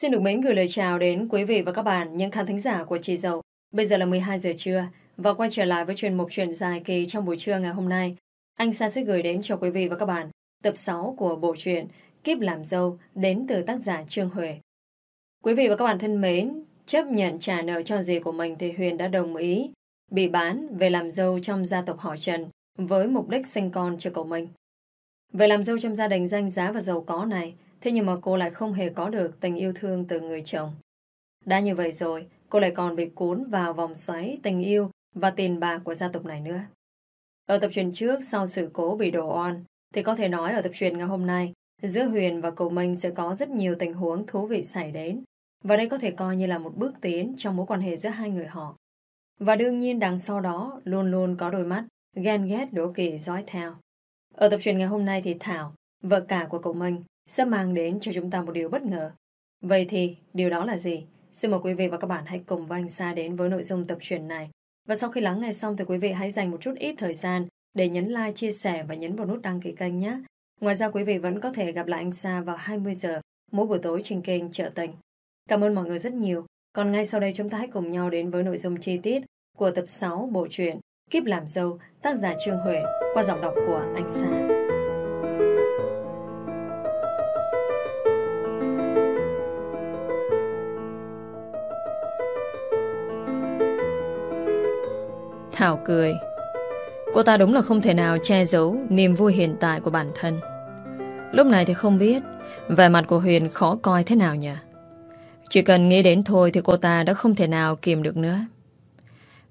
Xin được mến gửi lời chào đến quý vị và các bạn, những khán thính giả của Chị Dậu. Bây giờ là 12 giờ trưa và quay trở lại với chuyên mục truyền dài kỳ trong buổi trưa ngày hôm nay. Anh Sa sẽ gửi đến cho quý vị và các bạn tập 6 của bộ truyện Kiếp làm dâu đến từ tác giả Trương Huệ. Quý vị và các bạn thân mến, chấp nhận trả nợ cho dì của mình thì Huyền đã đồng ý bị bán về làm dâu trong gia tộc họ Trần với mục đích sinh con cho cậu mình. Về làm dâu trong gia đình danh giá và giàu có này, thế nhưng mà cô lại không hề có được tình yêu thương từ người chồng. Đã như vậy rồi, cô lại còn bị cuốn vào vòng xoáy tình yêu và tiền bạc của gia tộc này nữa. Ở tập truyền trước, sau sự cố bị đổ oan, thì có thể nói ở tập truyền ngày hôm nay, giữa Huyền và cậu Minh sẽ có rất nhiều tình huống thú vị xảy đến. Và đây có thể coi như là một bước tiến trong mối quan hệ giữa hai người họ. Và đương nhiên đằng sau đó luôn luôn có đôi mắt ghen ghét đố kỳ dõi theo. Ở tập truyền ngày hôm nay thì Thảo, vợ cả của cậu Minh, sẽ mang đến cho chúng ta một điều bất ngờ. Vậy thì điều đó là gì? Xin mời quý vị và các bạn hãy cùng với anh Sa đến với nội dung tập truyền này. Và sau khi lắng nghe xong thì quý vị hãy dành một chút ít thời gian để nhấn like, chia sẻ và nhấn vào nút đăng ký kênh nhé. Ngoài ra quý vị vẫn có thể gặp lại anh Sa vào 20 giờ mỗi buổi tối trên kênh Trợ Tình. Cảm ơn mọi người rất nhiều. Còn ngay sau đây chúng ta hãy cùng nhau đến với nội dung chi tiết của tập 6 bộ truyện Kiếp làm dâu tác giả Trương Huệ qua giọng đọc của anh Sa. Thảo cười. Cô ta đúng là không thể nào che giấu Niềm vui hiện tại của bản thân. Lúc này thì không biết Vẻ mặt của Huyền khó coi thế nào nhỉ? Chỉ cần nghĩ đến thôi Thì cô ta đã không thể nào kìm được nữa.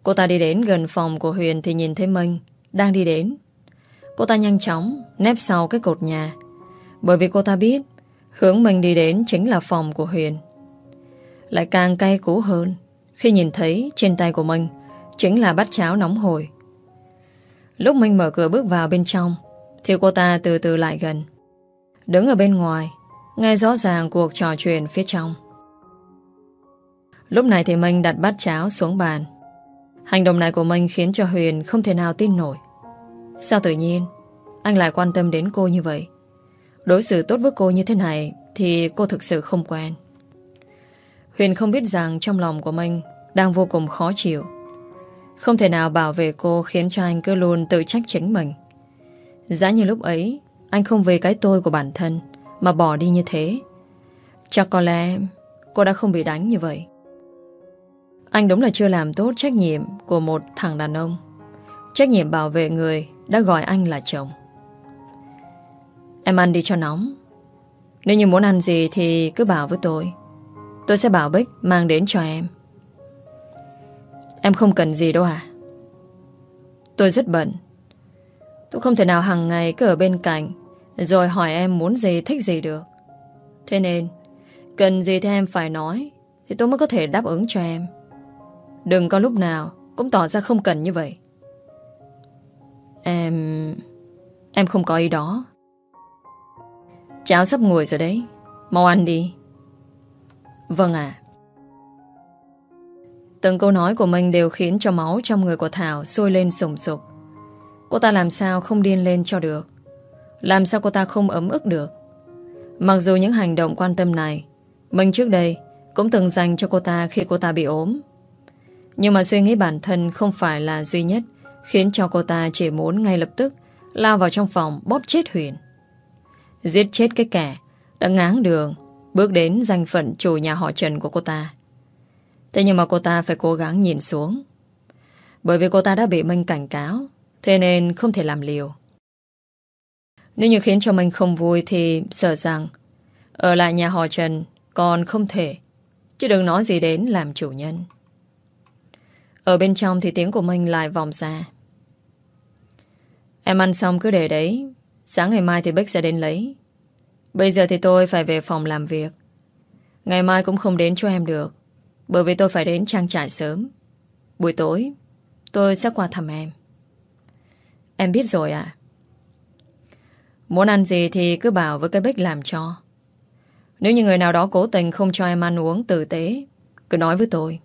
Cô ta đi đến gần phòng của Huyền Thì nhìn thấy Minh đang đi đến. Cô ta nhanh chóng nép sau cái cột nhà. Bởi vì cô ta biết Hướng mình đi đến chính là phòng của Huyền. Lại càng cay cú hơn Khi nhìn thấy trên tay của Minh Chính là bát cháo nóng hổi. Lúc Minh mở cửa bước vào bên trong, Thì cô ta từ từ lại gần. Đứng ở bên ngoài, Nghe rõ ràng cuộc trò chuyện phía trong. Lúc này thì Minh đặt bát cháo xuống bàn. Hành động này của Minh khiến cho Huyền không thể nào tin nổi. Sao tự nhiên, Anh lại quan tâm đến cô như vậy? Đối xử tốt với cô như thế này Thì cô thực sự không quen. Huyền không biết rằng trong lòng của Minh Đang vô cùng khó chịu không thể nào bảo vệ cô khiến cho anh cứ luôn tự trách chính mình. Giá như lúc ấy, anh không về cái tôi của bản thân mà bỏ đi như thế. Chắc có lẽ cô đã không bị đánh như vậy. Anh đúng là chưa làm tốt trách nhiệm của một thằng đàn ông. Trách nhiệm bảo vệ người đã gọi anh là chồng. Em ăn đi cho nóng. Nếu như muốn ăn gì thì cứ bảo với tôi. Tôi sẽ bảo Bích mang đến cho em. Em không cần gì đâu à Tôi rất bận. Tôi không thể nào hàng ngày cứ ở bên cạnh, Rồi hỏi em muốn gì, thích gì được. Thế nên, Cần gì thì em phải nói, Thì tôi mới có thể đáp ứng cho em. Đừng có lúc nào Cũng tỏ ra không cần như vậy. Em Em không có ý đó. Cháo sắp nguội rồi đấy. Mau ăn đi. Vâng ạ. Từng câu nói của mình đều khiến cho máu trong người của Thảo sôi lên sùng sục. Cô ta làm sao không điên lên cho được? Làm sao cô ta không ấm ức được? Mặc dù những hành động quan tâm này, mình trước đây cũng từng dành cho cô ta khi cô ta bị ốm. Nhưng mà suy nghĩ bản thân không phải là duy nhất khiến cho cô ta chỉ muốn ngay lập tức lao vào trong phòng bóp chết Huyền. Giết chết cái kẻ đã ngáng đường bước đến danh phận chủ nhà họ Trần của cô ta. Thế nhưng mà cô ta phải cố gắng nhìn xuống. Bởi vì cô ta đã bị Minh cảnh cáo, thế nên không thể làm liều. Nếu như khiến cho Minh không vui thì sợ rằng ở lại nhà họ Trần còn không thể, chứ đừng nói gì đến làm chủ nhân. Ở bên trong thì tiếng của Minh lại vòng ra. Em ăn xong cứ để đấy, sáng ngày mai thì Bích sẽ đến lấy. Bây giờ thì tôi phải về phòng làm việc. Ngày mai cũng không đến cho em được. Bởi vì tôi phải đến trang trại sớm. Buổi tối, Tôi sẽ qua thăm em. Em biết rồi à Muốn ăn gì thì cứ bảo với cái bích làm cho. Nếu như người nào đó cố tình không cho em ăn uống tử tế, Cứ nói với tôi.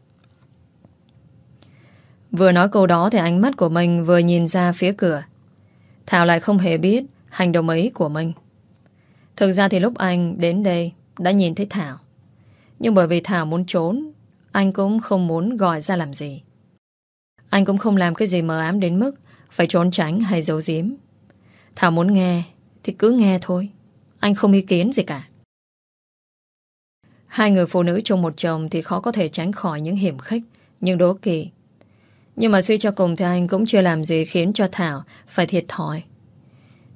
Vừa nói câu đó thì ánh mắt của mình vừa nhìn ra phía cửa. Thảo lại không hề biết hành động ấy của mình Thực ra thì lúc anh đến đây đã nhìn thấy Thảo. Nhưng bởi vì Thảo muốn trốn anh cũng không muốn gọi ra làm gì. Anh cũng không làm cái gì mờ ám đến mức Phải trốn tránh hay giấu giếm. Thảo muốn nghe Thì cứ nghe thôi. Anh không ý kiến gì cả. Hai người phụ nữ chung một chồng Thì khó có thể tránh khỏi những hiểm khích, những đố kỵ. Nhưng mà suy cho cùng thì anh cũng chưa làm gì Khiến cho Thảo phải thiệt thòi.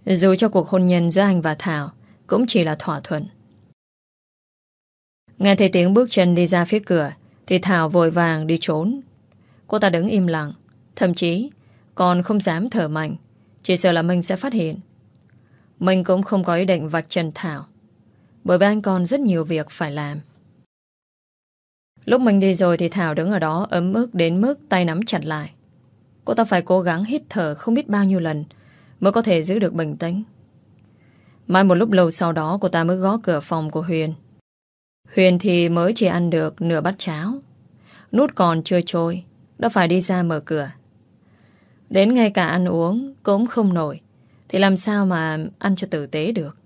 Dù cho cuộc hôn nhân giữa anh và Thảo Cũng chỉ là thỏa thuận. Nghe thấy tiếng bước chân đi ra phía cửa thì Thảo vội vàng đi trốn Cô ta đứng im lặng Thậm chí, còn không dám thở mạnh Chỉ sợ là mình sẽ phát hiện Mình cũng không có ý định vạch trần Thảo Bởi vì anh còn rất nhiều việc phải làm Lúc mình đi rồi thì Thảo đứng ở đó ấm ức đến mức tay nắm chặt lại. Cô ta phải cố gắng hít thở không biết bao nhiêu lần mới có thể giữ được bình tĩnh. Mai một lúc lâu sau đó, cô ta mới gõ cửa phòng của Huyền. Huyền thì mới chỉ ăn được nửa bát cháo. Nút còn chưa trôi, đã phải đi ra mở cửa. Đến ngay cả ăn uống cũng không nổi, thì làm sao mà ăn cho tử tế được.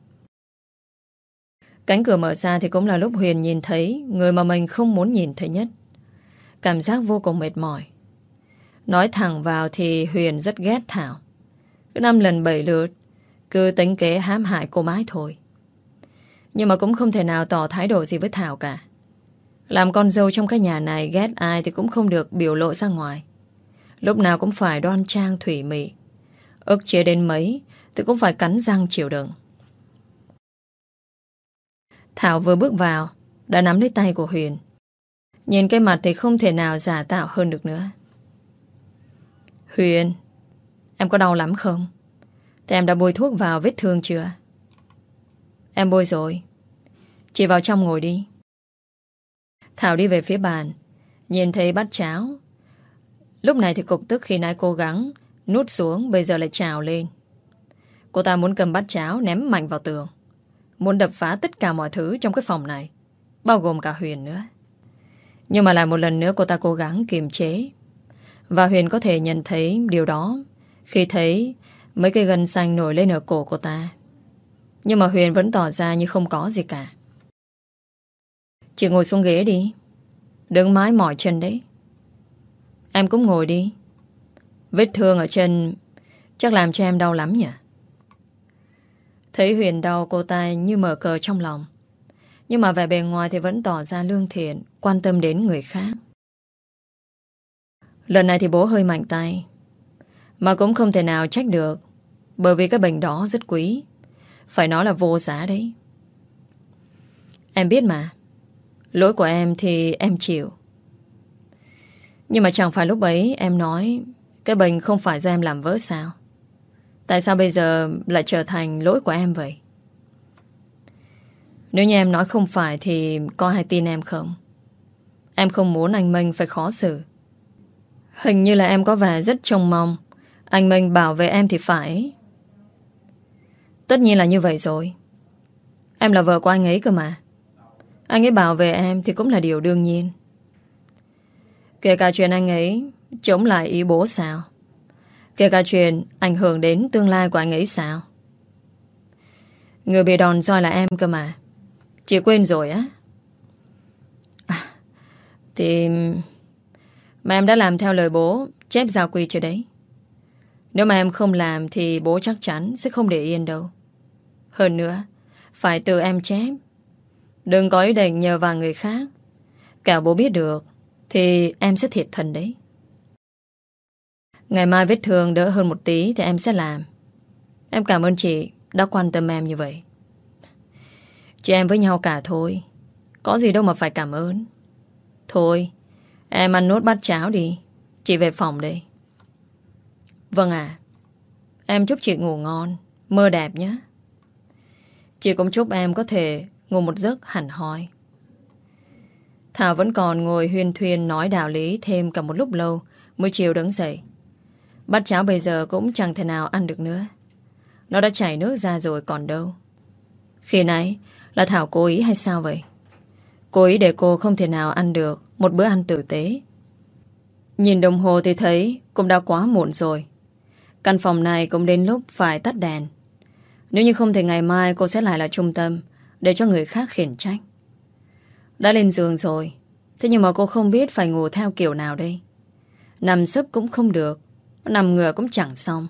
Cánh cửa mở ra thì cũng là lúc Huyền nhìn thấy người mà mình không muốn nhìn thấy nhất. Cảm giác vô cùng mệt mỏi. Nói thẳng vào thì Huyền rất ghét Thảo. Cứ năm lần bảy lượt, cứ tính kế hãm hại cô mãi thôi. Nhưng mà cũng không thể nào tỏ thái độ gì với Thảo cả. Làm con dâu trong cái nhà này ghét ai thì cũng không được biểu lộ ra ngoài. Lúc nào cũng phải đoan trang, thủy mị. ức chế đến mấy thì cũng phải cắn răng chịu đựng. Thảo vừa bước vào, Đã nắm lấy tay của Huyền Nhìn cái mặt thì không thể nào giả tạo hơn được nữa Huyền, Em có đau lắm không? Thì em đã bôi thuốc vào vết thương chưa? Em bôi rồi. Chị vào trong ngồi đi. Thảo đi về phía bàn. Nhìn thấy bát cháo. Lúc này thì cục tức khi nãy cố gắng Nút xuống, bây giờ lại trào lên. Cô ta muốn cầm bát cháo ném mạnh vào tường. Muốn đập phá tất cả mọi thứ trong cái phòng này, Bao gồm cả Huyền nữa. Nhưng mà lại một lần nữa cô ta cố gắng kiềm chế. Và Huyền có thể nhận thấy điều đó Khi thấy mấy cây gân xanh nổi lên ở cổ cô ta. Nhưng mà Huyền vẫn tỏ ra như không có gì cả Chị ngồi xuống ghế đi đứng mái mỏi chân đấy Em cũng ngồi đi Vết thương ở chân Chắc làm cho em đau lắm nhỉ Thấy Huyền đau cô ta như mở cờ trong lòng. Nhưng mà vẻ bề ngoài thì vẫn tỏ ra lương thiện, quan tâm đến người khác. Lần này thì bố hơi mạnh tay. Mà cũng không thể nào trách được. Bởi vì cái bệnh đó rất quý. Phải nói là vô giá đấy. Em biết mà. Lỗi của em thì em chịu. Nhưng mà chẳng phải lúc ấy em nói, cái bệnh không phải do em làm vỡ sao. Tại sao bây giờ lại trở thành lỗi của em vậy? Nếu như em nói không phải thì có ai tin em không? Em không muốn anh Minh phải khó xử. Hình như là em có vẻ rất trông mong anh Minh bảo vệ em thì phải. Tất nhiên là như vậy rồi. Em là vợ của anh ấy cơ mà. Anh ấy bảo vệ em thì cũng là điều đương nhiên. Kể cả chuyện anh ấy chống lại ý bố sao. Kể cả chuyện ảnh hưởng đến tương lai của anh ấy sao Người bị đòn roi là em cơ mà Chị quên rồi á à, Thì Mà em đã làm theo lời bố Chép giao quy chưa đấy Nếu mà em không làm Thì bố chắc chắn sẽ không để yên đâu hơn nữa, Phải tự em chép. Đừng có ý định nhờ vào người khác. Cả bố biết được, Thì em sẽ thiệt thần đấy. Ngày mai vết thương đỡ hơn một tí Thì em sẽ làm. Em cảm ơn chị đã quan tâm em như vậy. Chị em với nhau cả thôi. Có gì đâu mà phải cảm ơn. Thôi, Em ăn nốt bát cháo đi. Chị về phòng đây. Vâng à Em chúc chị ngủ ngon, Mơ đẹp nhé. Chị cũng chúc em có thể ngủ một giấc hẳn hoi Thảo vẫn còn ngồi huyên thuyên nói đạo lý thêm cả một lúc lâu mới chiều đứng dậy. Bát cháo bây giờ cũng chẳng thể nào ăn được nữa. Nó đã chảy nước ra rồi còn đâu. Khi nãy là Thảo cố ý hay sao vậy? Cố ý để cô không thể nào ăn được một bữa ăn tử tế. Nhìn đồng hồ thì thấy cũng đã quá muộn rồi. Căn phòng này cũng đến lúc phải tắt đèn. Nếu như không thì ngày mai cô sẽ lại là trung tâm, để cho người khác khiển trách. Đã lên giường rồi, Thế nhưng mà cô không biết phải ngủ theo kiểu nào đây Nằm sấp cũng không được, Nằm ngửa cũng chẳng xong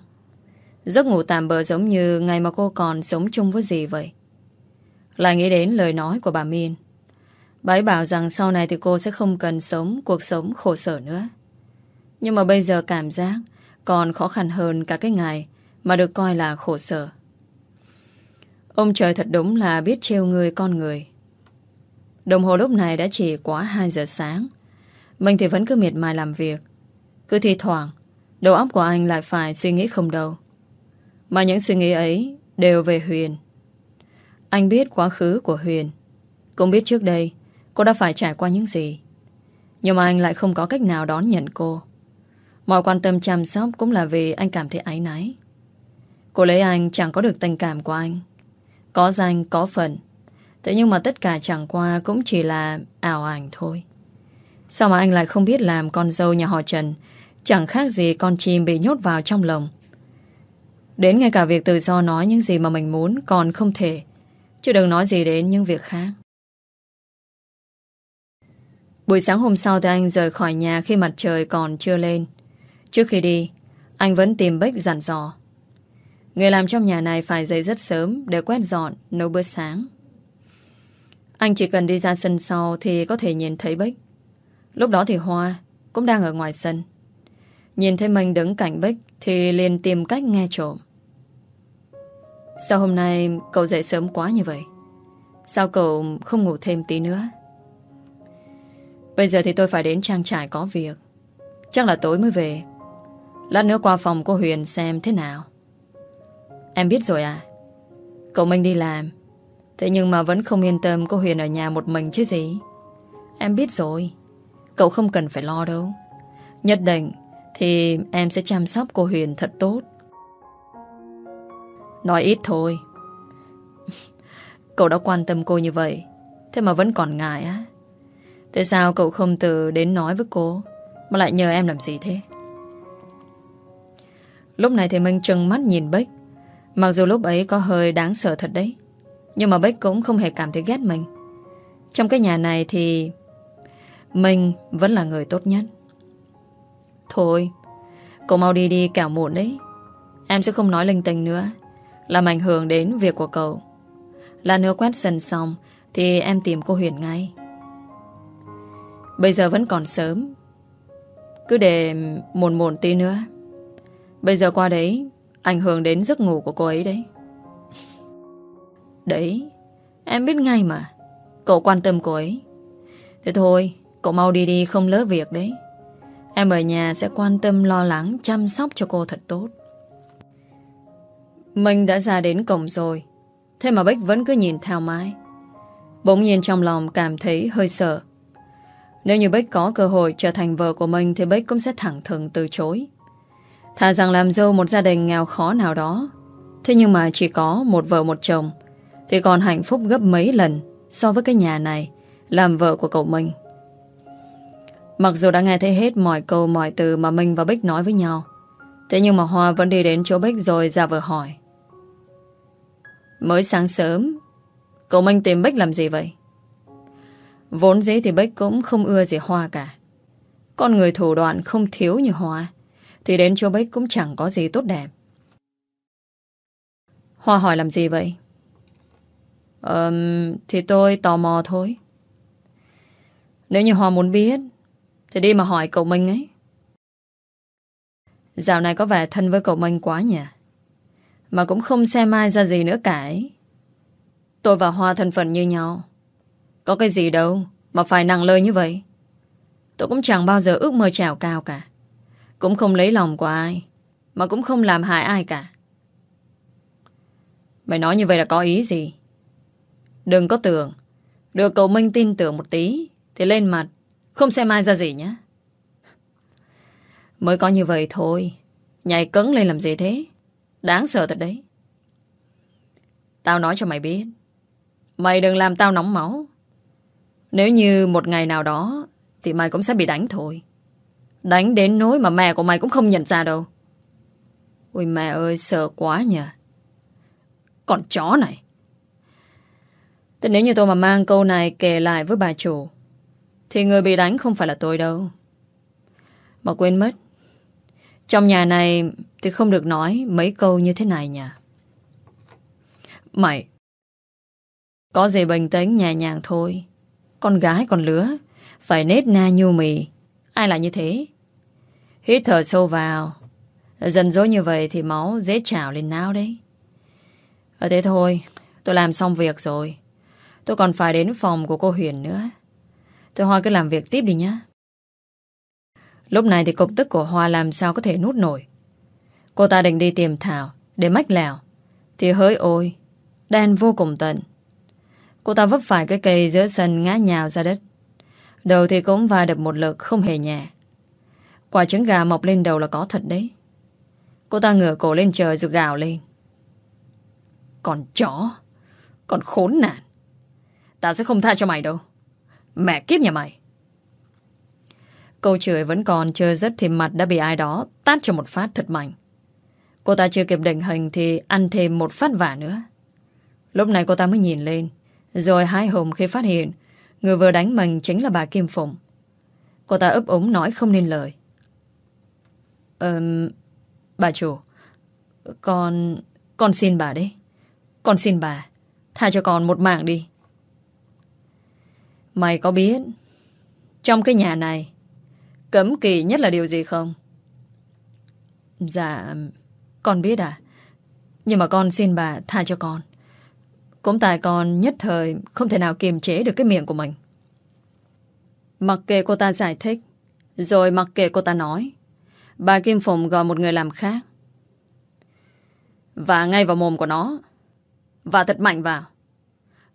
Giấc ngủ tạm bờ giống như Ngày mà cô còn sống chung với gì vậy Lại nghĩ đến lời nói của bà Miên Bà ấy bảo rằng sau này thì cô sẽ không cần sống cuộc sống khổ sở nữa. Nhưng mà bây giờ cảm giác còn khó khăn hơn cả cái ngày mà được coi là khổ sở. Ông trời thật đúng là biết trêu người con người. Đồng hồ lúc này đã chỉ quá 2 giờ sáng. Mình thì vẫn cứ miệt mài làm việc. Cứ thi thoảng, đầu óc của anh lại phải suy nghĩ không đâu. Mà những suy nghĩ ấy đều về Huyền. Anh biết quá khứ của Huyền. Cũng biết trước đây cô đã phải trải qua những gì. Nhưng mà anh lại không có cách nào đón nhận cô. Mọi quan tâm chăm sóc cũng là vì anh cảm thấy áy náy. Cô lấy anh chẳng có được tình cảm của anh. Có danh, có phận. Thế nhưng mà tất cả chẳng qua cũng chỉ là ảo ảnh thôi. Sao mà anh lại không biết làm con dâu nhà họ Trần chẳng khác gì con chim bị nhốt vào trong lồng. Đến ngay cả việc tự do nói những gì mà mình muốn còn không thể. Chứ đừng nói gì đến những việc khác. Buổi sáng hôm sau thì anh rời khỏi nhà khi mặt trời còn chưa lên. Trước khi đi, anh vẫn tìm Bích dặn dò. Người làm trong nhà này phải dậy rất sớm để quét dọn, nấu bữa sáng. Anh chỉ cần đi ra sân sau thì có thể nhìn thấy Bích. Lúc đó thì Hoa cũng đang ở ngoài sân. Nhìn thấy mình đứng cạnh Bích thì liền tìm cách nghe trộm. Sao hôm nay cậu dậy sớm quá như vậy? Sao cậu không ngủ thêm tí nữa? Bây giờ thì tôi phải đến trang trại có việc. Chắc là tối mới về. Lát nữa qua phòng cô Huyền xem thế nào. Em biết rồi à? Cậu Minh đi làm. Thế nhưng mà vẫn không yên tâm cô Huyền ở nhà một mình chứ gì. Em biết rồi. Cậu không cần phải lo đâu. Nhất định thì em sẽ chăm sóc cô Huyền thật tốt. Nói ít thôi. Cậu đã quan tâm cô như vậy. Thế mà vẫn còn ngại á. Tại sao cậu không từ đến nói với cô, Mà lại nhờ em làm gì thế Lúc này thì Minh trừng mắt nhìn Bích Mặc dù lúc ấy có hơi đáng sợ thật đấy, Nhưng mà Bích cũng không hề cảm thấy ghét mình. Trong cái nhà này thì mình vẫn là người tốt nhất. Thôi cô mau đi đi kẻo muộn đấy. Em sẽ không nói linh tinh nữa, Làm ảnh hưởng đến việc của cậu. Là nữa quét sân xong Thì em tìm cô Huyền ngay. Bây giờ vẫn còn sớm, Cứ để muộn muộn tí nữa. Bây giờ qua đấy Ảnh hưởng đến giấc ngủ của cô ấy đấy. Đấy, Em biết ngay mà. Cậu quan tâm cô ấy. Thế thôi, Cậu mau đi đi, không lỡ việc đấy. Em ở nhà sẽ quan tâm, lo lắng, Chăm sóc cho cô thật tốt. Mình đã ra đến cổng rồi, Thế mà Bích vẫn cứ nhìn theo mái. Bỗng nhiên trong lòng cảm thấy hơi sợ. Nếu như Bích có cơ hội trở thành vợ của mình thì Bích cũng sẽ thẳng thừng từ chối. Thà rằng làm dâu một gia đình nghèo khó nào đó. Thế nhưng mà chỉ có một vợ một chồng thì còn hạnh phúc gấp mấy lần so với cái nhà này làm vợ của cậu Minh. Mặc dù đã nghe thấy hết mọi câu mọi từ mà Minh và Bích nói với nhau Thế nhưng mà Hoa vẫn đi đến chỗ Bích rồi ra vừa hỏi Mới sáng sớm Cậu Minh tìm Bích làm gì vậy? Vốn dĩ thì Bích cũng không ưa gì Hoa cả. Con người thủ đoạn không thiếu như Hoa, thì đến chỗ Bích cũng chẳng có gì tốt đẹp. Hoa hỏi làm gì vậy? Ờm, thì tôi tò mò thôi. Nếu như Hoa muốn biết, thì đi mà hỏi cậu Minh ấy. Dạo này có vẻ thân với cậu Minh quá nhỉ? Mà cũng không xem ai ra gì nữa cả ấy. Tôi và Hoa thân phận như nhau. Có cái gì đâu Mà phải nặng lời như vậy Tôi cũng chẳng bao giờ ước mơ trèo cao cả cũng không lấy lòng của ai, Mà cũng không làm hại ai cả. Mày nói như vậy là có ý gì? Đừng có tưởng. Được cậu Minh tin tưởng một tí, Thì lên mặt, Không xem ai ra gì nhé. Mới có như vậy thôi. Nhảy cứng lên làm gì thế? Đáng sợ thật đấy. Tao nói cho mày biết. Mày đừng làm tao nóng máu. Nếu như một ngày nào đó, Thì mày cũng sẽ bị đánh thôi. Đánh đến nỗi mà mẹ của mày cũng không nhận ra đâu. Ôi mẹ ơi, sợ quá nhỉ. Còn chó này. Thế nếu như tôi mà mang câu này kể lại với bà chủ, Thì người bị đánh không phải là tôi đâu. Mà quên mất, Trong nhà này Thì không được nói mấy câu như thế này nhỉ. Mày, Có gì bình tĩnh nhẹ nhàng thôi. Con gái còn lứa, Phải nết na nhu mì. Ai là như thế? Hít thở sâu vào. Dần dối như vậy thì máu dễ trào lên não đấy. Ở thế thôi, Tôi làm xong việc rồi. Tôi còn phải đến phòng của cô Huyền nữa. Tôi Hoa cứ làm việc tiếp đi nhá. Lúc này thì cục tức của Hoa làm sao có thể nút nổi. Cô ta định đi tìm Thảo Để mách lèo Thì hỡi ôi Đen vô cùng tận. Cô ta vấp phải cái cây giữa sân ngã nhào ra đất. Đầu thì cũng va đập một lực không hề nhẹ. Quả trứng gà mọc lên đầu là có thật đấy. Cô ta ngửa cổ lên trời rồi gào lên. Còn chó, Còn khốn nạn. Tao sẽ không tha cho mày đâu. Mẹ kiếp nhà mày. Câu chửi vẫn còn chơi rất Thì mặt đã bị ai đó tát cho một phát thật mạnh. Cô ta chưa kịp định hình Thì ăn thêm một phát vả nữa. Lúc này cô ta mới nhìn lên, Rồi hai hùng khi phát hiện Người vừa đánh mình chính là bà Kim Phụng. Cô ta ấp úng nói không nên lời. Ờm Bà chủ, Con Con xin bà đấy. Con xin bà, Tha cho con một mạng đi. Mày có biết, Trong cái nhà này, Cấm kỳ nhất là điều gì không? Dạ Con biết à. Nhưng mà con xin bà tha cho con. Cũng tại con nhất thời Không thể nào kiềm chế được cái miệng của mình. Mặc kệ cô ta giải thích, Rồi mặc kệ cô ta nói, Bà Kim Phụng gọi một người làm khác. Và ngay vào mồm của nó Và thật mạnh vào.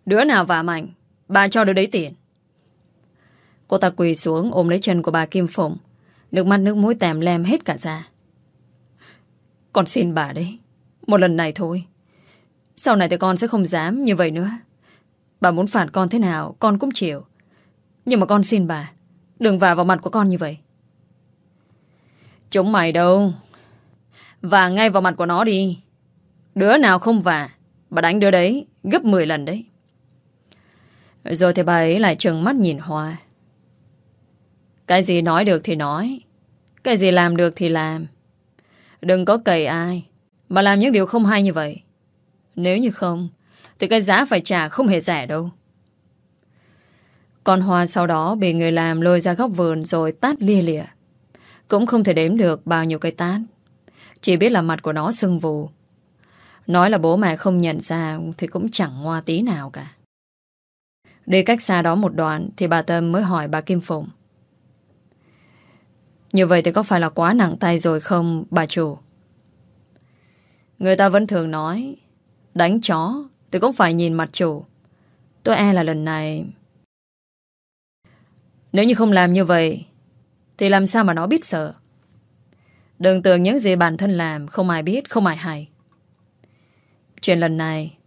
Đứa nào vả mạnh, Bà cho đứa đấy tiền. Cô ta quỳ xuống ôm lấy chân của bà Kim Phụng, Nước mắt nước mũi tèm lem hết cả ra Con xin bà đấy, Một lần này thôi. Sau này thì con sẽ không dám như vậy nữa. Bà muốn phạt con thế nào, Con cũng chịu. Nhưng mà con xin bà, Đừng vả vào mặt của con như vậy. Chúng mày đâu? Vả ngay vào mặt của nó đi. Đứa nào không vả, Bà đánh đứa đấy gấp 10 lần đấy. Rồi thì bà ấy lại trừng mắt nhìn Hoa. Cái gì nói được thì nói, Cái gì làm được thì làm. Đừng có cầy ai, Mà làm những điều không hay như vậy. Nếu như không, Thì cái giá phải trả không hề rẻ đâu. Con Hoa sau đó bị người làm lôi ra góc vườn rồi tát lia lịa. Cũng không thể đếm được bao nhiêu cái tát. Chỉ biết là mặt của nó sưng vù. Nói là bố mẹ không nhận ra Thì cũng chẳng ngoa tí nào cả. Đi cách xa đó một đoạn Thì bà Tâm mới hỏi bà Kim Phụng. Như vậy thì có phải là quá nặng tay rồi không, bà chủ? Người ta vẫn thường nói Đánh chó tôi cũng phải nhìn mặt chủ. Tôi e là lần này. Nếu như không làm như vậy thì làm sao mà nó biết sợ? Đừng tưởng những gì bản thân làm Không ai biết, không ai hay. Chuyện lần này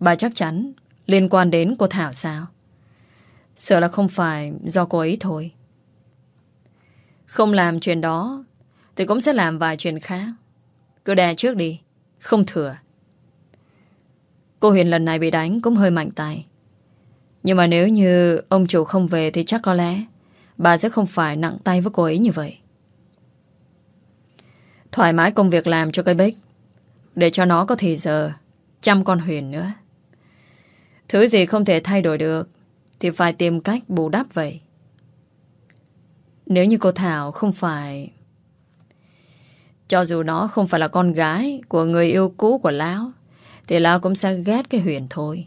Bà chắc chắn liên quan đến cô Thảo sao? Sợ là không phải do cô ấy thôi. Không làm chuyện đó Thì cũng sẽ làm vài chuyện khác. Cứ đè trước đi Không thừa. Cô Huyền lần này bị đánh cũng hơi mạnh tay. Nhưng mà nếu như ông chủ không về Thì chắc có lẽ Bà sẽ không phải nặng tay với cô ấy như vậy. Thoải mái công việc làm cho cây bích Để cho nó có thì giờ, Chăm con Huyền nữa. Thứ gì không thể thay đổi được Thì phải tìm cách bù đắp vậy. Nếu như cô Thảo không phải, Cho dù nó không phải là con gái Của người yêu cũ của Lão thì Lão cũng sẽ ghét cái Huyền thôi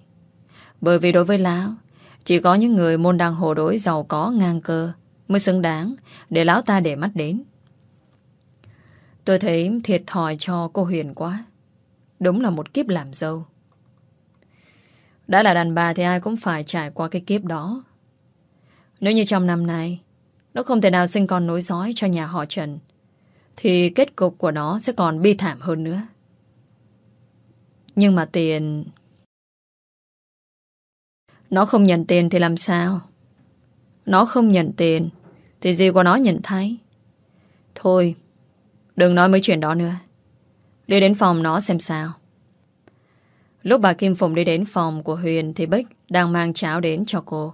Bởi vì đối với Lão chỉ có những người môn đăng hồ đối giàu có ngang cơ mới xứng đáng để lão ta để mắt đến. Tôi thấy thiệt thòi cho cô Huyền quá. Đúng là một kiếp làm dâu. Đã là đàn bà thì ai cũng phải trải qua cái kiếp đó. Nếu như trong năm nay, nó không thể nào sinh con nối dõi cho nhà họ Trần, thì kết cục của nó sẽ còn bi thảm hơn nữa. Nhưng mà tiền nó không nhận tiền thì làm sao? Nó không nhận tiền Thì gì của nó nhận thấy Thôi, Đừng nói mấy chuyện đó nữa Đi đến phòng nó xem sao Lúc bà Kim Phụng đi đến phòng của Huyền thì Bích đang mang cháo đến cho cô.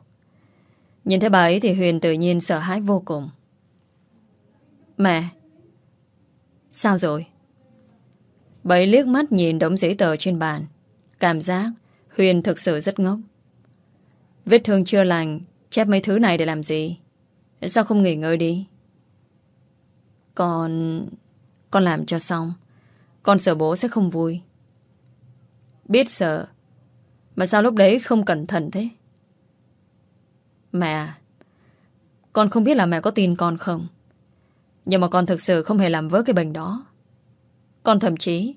Nhìn thấy bà ấy thì Huyền tự nhiên sợ hãi vô cùng. Mẹ! Sao rồi? Bấy liếc mắt nhìn đống giấy tờ trên bàn. Cảm giác Huyền thực sự rất ngốc. Vết thương chưa lành, chép mấy thứ này để làm gì? Sao không nghỉ ngơi đi? Con... Con làm cho xong. Con sợ bố sẽ không vui. Biết sợ. Mà sao lúc đấy không cẩn thận thế? Mẹ à, Con không biết là mẹ có tin con không Nhưng mà con thực sự không hề làm vỡ cái bệnh đó con thậm chí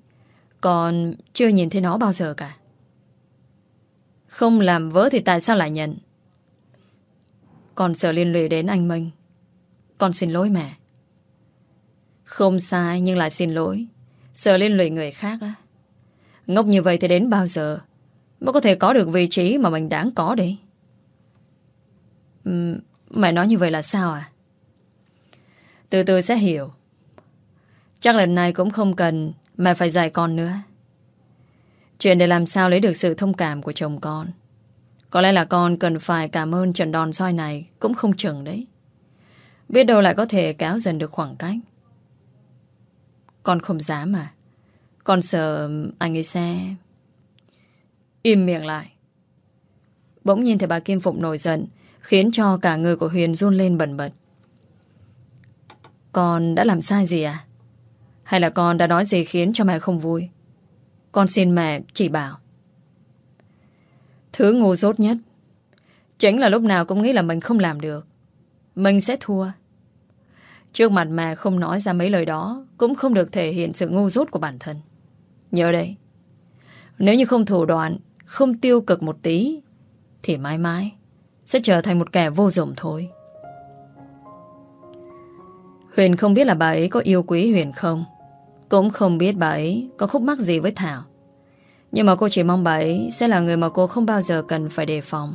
Con chưa nhìn thấy nó bao giờ cả. Không làm vỡ thì tại sao lại nhận? Con sợ liên lụy đến anh Minh. Con xin lỗi mẹ. Không sai, nhưng lại xin lỗi. Sợ liên lụy người khác á. Ngốc như vậy thì đến bao giờ Mới có thể có được vị trí mà mình đáng có đấy Mày nói như vậy là sao à? Từ từ sẽ hiểu. Chắc lần này cũng không cần mà phải dạy con nữa. Chuyện để làm sao lấy được sự thông cảm của chồng con. Có lẽ là con cần phải cảm ơn trận đòn soi này cũng không chừng đấy. Biết đâu lại có thể kéo dần được khoảng cách. Con không dám mà. Con sợ anh ấy sẽ... Im miệng lại. Bỗng nhìn thấy bà Kim Phụng nổi giận, Khiến cho cả người của Huyền run lên bẩn bật Con đã làm sai gì à? Hay là con đã nói gì khiến cho mẹ không vui? Con xin mẹ chỉ bảo. Thứ ngu dốt nhất, Chính là lúc nào cũng nghĩ là mình không làm được. Mình sẽ thua. Trước mặt mẹ không nói ra mấy lời đó, Cũng không được thể hiện sự ngu dốt của bản thân. Nhớ đấy, Nếu như không thủ đoạn, Không tiêu cực một tí, Thì mãi mãi sẽ trở thành một kẻ vô dụng thôi. Huyền không biết là bà ấy có yêu quý Huyền không? Cũng không biết bà ấy có khúc mắc gì với Thảo. Nhưng mà cô chỉ mong bà ấy Sẽ là người mà cô không bao giờ cần phải đề phòng.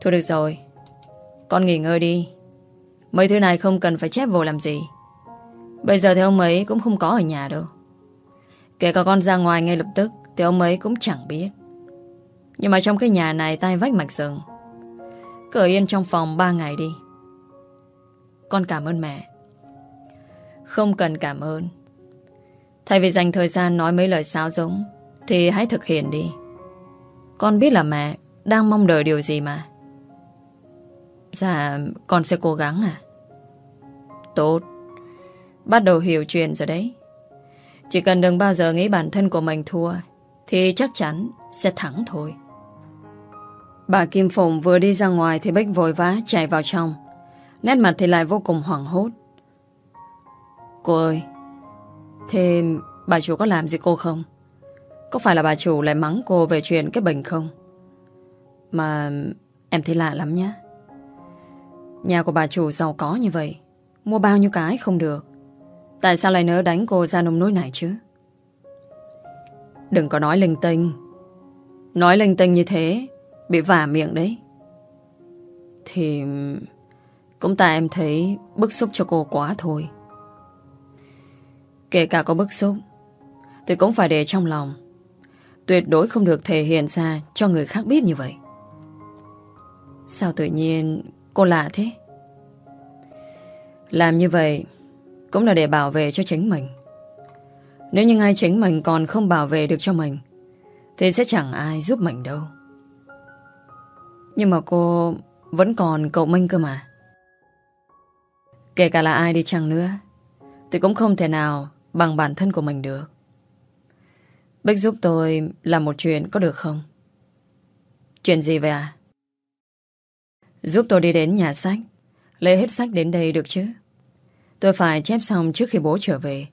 Thôi được rồi, Con nghỉ ngơi đi. Mấy thứ này không cần phải chép vô làm gì. Bây giờ thì ông ấy cũng không có ở nhà đâu. Kể cả con ra ngoài ngay lập tức Thì ông ấy cũng chẳng biết. Nhưng mà trong cái nhà này tay vách mạch rừng. Cứ yên trong phòng 3 ngày đi. Con cảm ơn mẹ. Không cần cảm ơn. Thay vì dành thời gian nói mấy lời sáo giống Thì hãy thực hiện đi. Con biết là mẹ Đang mong đợi điều gì mà. Dạ Con sẽ cố gắng à? Tốt. Bắt đầu hiểu chuyện rồi đấy. Chỉ cần đừng bao giờ nghĩ bản thân của mình thua, Thì chắc chắn sẽ thắng thôi. Bà Kim Phụng vừa đi ra ngoài thì Bích vội vã chạy vào trong. Nét mặt thì lại vô cùng hoảng hốt. Cô ơi, thế bà chủ có làm gì cô không? Có phải là bà chủ lại mắng cô về chuyện cái bệnh không? Mà em thấy lạ lắm nhá. Nhà của bà chủ giàu có như vậy, mua bao nhiêu cái không được. Tại sao lại nỡ đánh cô ra nông nỗi này chứ? Đừng có nói linh tinh. Nói linh tinh như thế Bị vả miệng đấy Thì Cũng tại em thấy Bức xúc cho cô quá thôi Kể cả có bức xúc tôi cũng phải để trong lòng. Tuyệt đối không được thể hiện ra Cho người khác biết như vậy. Sao tự nhiên Cô lạ thế? Làm như vậy Cũng là để bảo vệ cho chính mình. Nếu như ngay chính mình còn không bảo vệ được cho mình Thì sẽ chẳng ai giúp mình đâu. Nhưng mà cô vẫn còn cậu Minh cơ mà. Kể cả là ai đi chăng nữa, thì cũng không thể nào bằng bản thân của mình được. Bích giúp tôi làm một chuyện có được không? Chuyện gì vậy à? Giúp tôi đi đến nhà sách, lấy hết sách đến đây được chứ? Tôi phải chép xong trước khi bố trở về.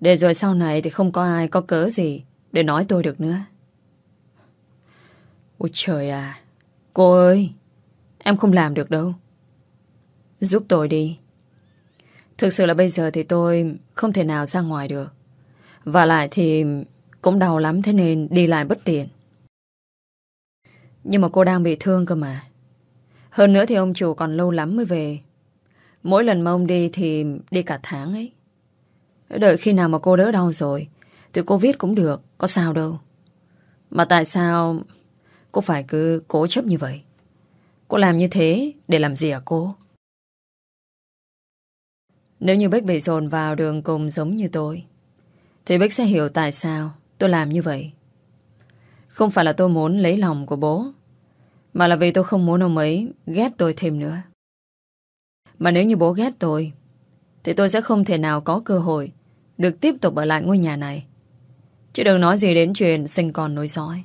Để rồi sau này thì không có ai có cớ gì để nói tôi được nữa. Ôi trời à! Cô ơi, em không làm được đâu. Giúp tôi đi. Thực sự là bây giờ thì tôi không thể nào ra ngoài được. Và lại thì cũng đau lắm, thế nên đi lại bất tiện. Nhưng mà cô đang bị thương cơ mà. Hơn nữa thì ông chủ còn lâu lắm mới về. Mỗi lần mà ông đi thì đi cả tháng ấy. Đợi khi nào mà cô đỡ đau rồi, Thì cô viết cũng được, Có sao đâu Mà tại sao Cô phải cứ cố chấp như vậy Cô làm như thế để làm gì à cô nếu như Bích bị dồn vào đường cùng giống như tôi, Thì Bích sẽ hiểu tại sao tôi làm như vậy. Không phải là tôi muốn lấy lòng của bố, Mà là vì tôi không muốn ông ấy ghét tôi thêm nữa. Mà nếu như bố ghét tôi, Thì tôi sẽ không thể nào có cơ hội Được tiếp tục ở lại ngôi nhà này. Chứ đừng nói gì đến chuyện sinh con nối dõi.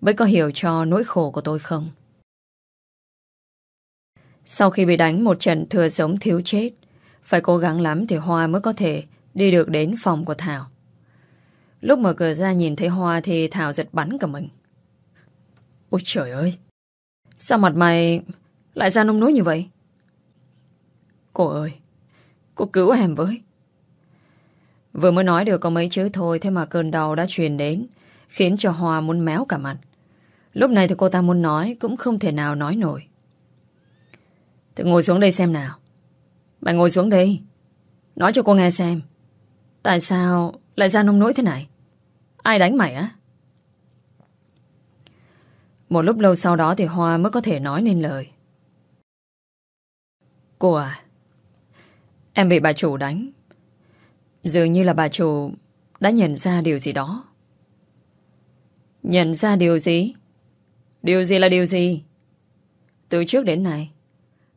Bích có hiểu cho nỗi khổ của tôi không? Sau khi bị đánh, một trận thừa sống thiếu chết phải cố gắng lắm thì Hoa mới có thể Đi được đến phòng của Thảo. Lúc mở cửa ra nhìn thấy Hoa Thì Thảo giật bắn cả mình. Ôi trời ơi! Sao mặt mày lại ra nông nối như vậy? Cô ơi! Cô cứu em với. Vừa mới nói được có mấy chữ thôi Thế mà cơn đau đã truyền đến, Khiến cho Hoa muốn méo cả mặt. Lúc này thì cô ta muốn nói Cũng không thể nào nói nổi. Thì ngồi xuống đây xem nào. Mày ngồi xuống đi, Nói cho cô nghe xem Tại sao lại ra nông nỗi thế này? Ai đánh mày á? Một lúc lâu sau đó thì Hoa mới có thể nói nên lời. Cô à Em bị bà chủ đánh. Dường như là bà chủ Đã nhận ra điều gì đó. Nhận ra điều gì? Điều gì là điều gì? Từ trước đến nay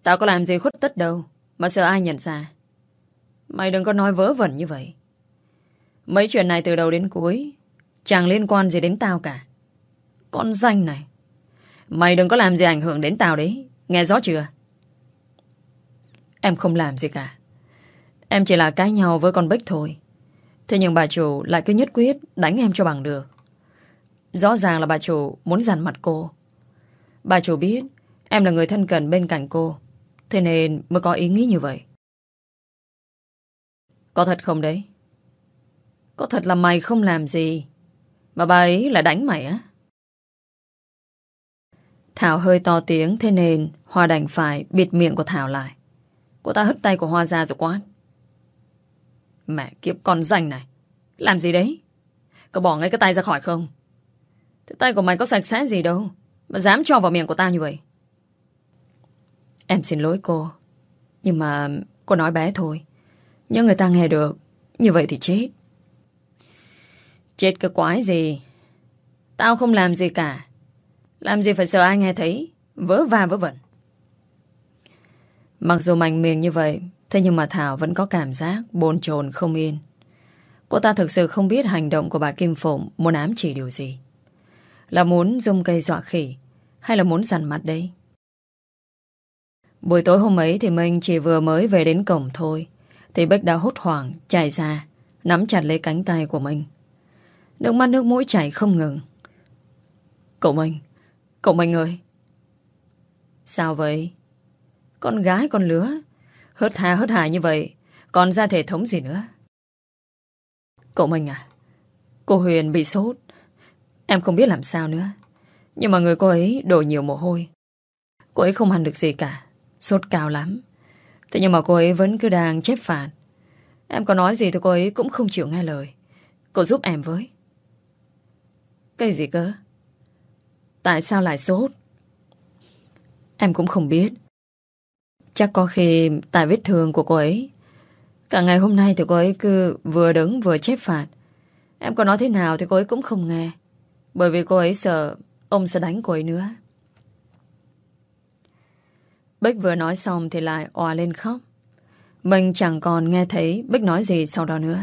Tao có làm gì khuất tất đâu. Mà sợ ai nhận ra? Mày đừng có nói vớ vẩn như vậy. Mấy chuyện này từ đầu đến cuối, Chẳng liên quan gì đến tao cả. Con danh này, Mày đừng có làm gì ảnh hưởng đến tao đấy. Nghe rõ chưa? Em không làm gì cả. Em chỉ là cãi nhau với con Bích thôi. Thế nhưng bà chủ lại cứ nhất quyết Đánh em cho bằng được. Rõ ràng là bà chủ muốn dằn mặt cô. Bà chủ biết Em là người thân cận bên cạnh cô. Thế nên mới có ý nghĩ như vậy. Có thật không đấy? Có thật là mày không làm gì, Mà bà ấy lại đánh mày á. Thảo hơi to tiếng, Thế nên Hoa đành phải bịt miệng của Thảo lại. Cô ta hất tay của Hoa ra rồi quát. Mẹ kiếp, con rành này, Làm gì đấy? Có bỏ ngay cái tay ra khỏi không? Thế tay của mày có sạch sẽ gì đâu, Mà dám cho vào miệng của tao như vậy. Em xin lỗi cô. Nhưng mà cô nói bé thôi. Nhưng người ta nghe được Như vậy thì chết. Chết cái quái gì? Tao không làm gì cả. Làm gì phải sợ ai nghe thấy? Vớ va vớ vẩn. Mặc dù mạnh miệng như vậy Thế nhưng mà Thảo vẫn có cảm giác bồn chồn không yên. Cô ta thực sự không biết hành động của bà Kim Phụng Muốn ám chỉ điều gì. Là muốn dùng cây dọa khỉ Hay là muốn dằn mặt đấy Buổi tối hôm ấy thì mình chỉ vừa mới về đến cổng thôi. Thì Bích đã hốt hoảng, chạy ra, Nắm chặt lấy cánh tay của mình Nước mắt nước mũi chảy không ngừng. Cậu mình Cậu mình ơi. Sao vậy? Con gái con lứa, Hớt hà hớt hà như vậy, Còn ra thể thống gì nữa? Cậu mình à Cô Huyền bị sốt, Em không biết làm sao nữa. Nhưng mà người cô ấy đổ nhiều mồ hôi, Cô ấy không ăn được gì cả. Sốt cao lắm. Thế nhưng mà cô ấy vẫn cứ đang chép phạt. Em có nói gì thì cô ấy cũng không chịu nghe lời. Cô giúp em với. Cái gì cơ? Tại sao lại sốt? Em cũng không biết. Chắc có khi tại vết thương của cô ấy. Cả ngày hôm nay thì cô ấy cứ vừa đứng vừa chép phạt. Em có nói thế nào thì cô ấy cũng không nghe. Bởi vì cô ấy sợ Ông sẽ đánh cô ấy nữa. Bích vừa nói xong thì lại òa lên khóc Mình chẳng còn nghe thấy Bích nói gì sau đó nữa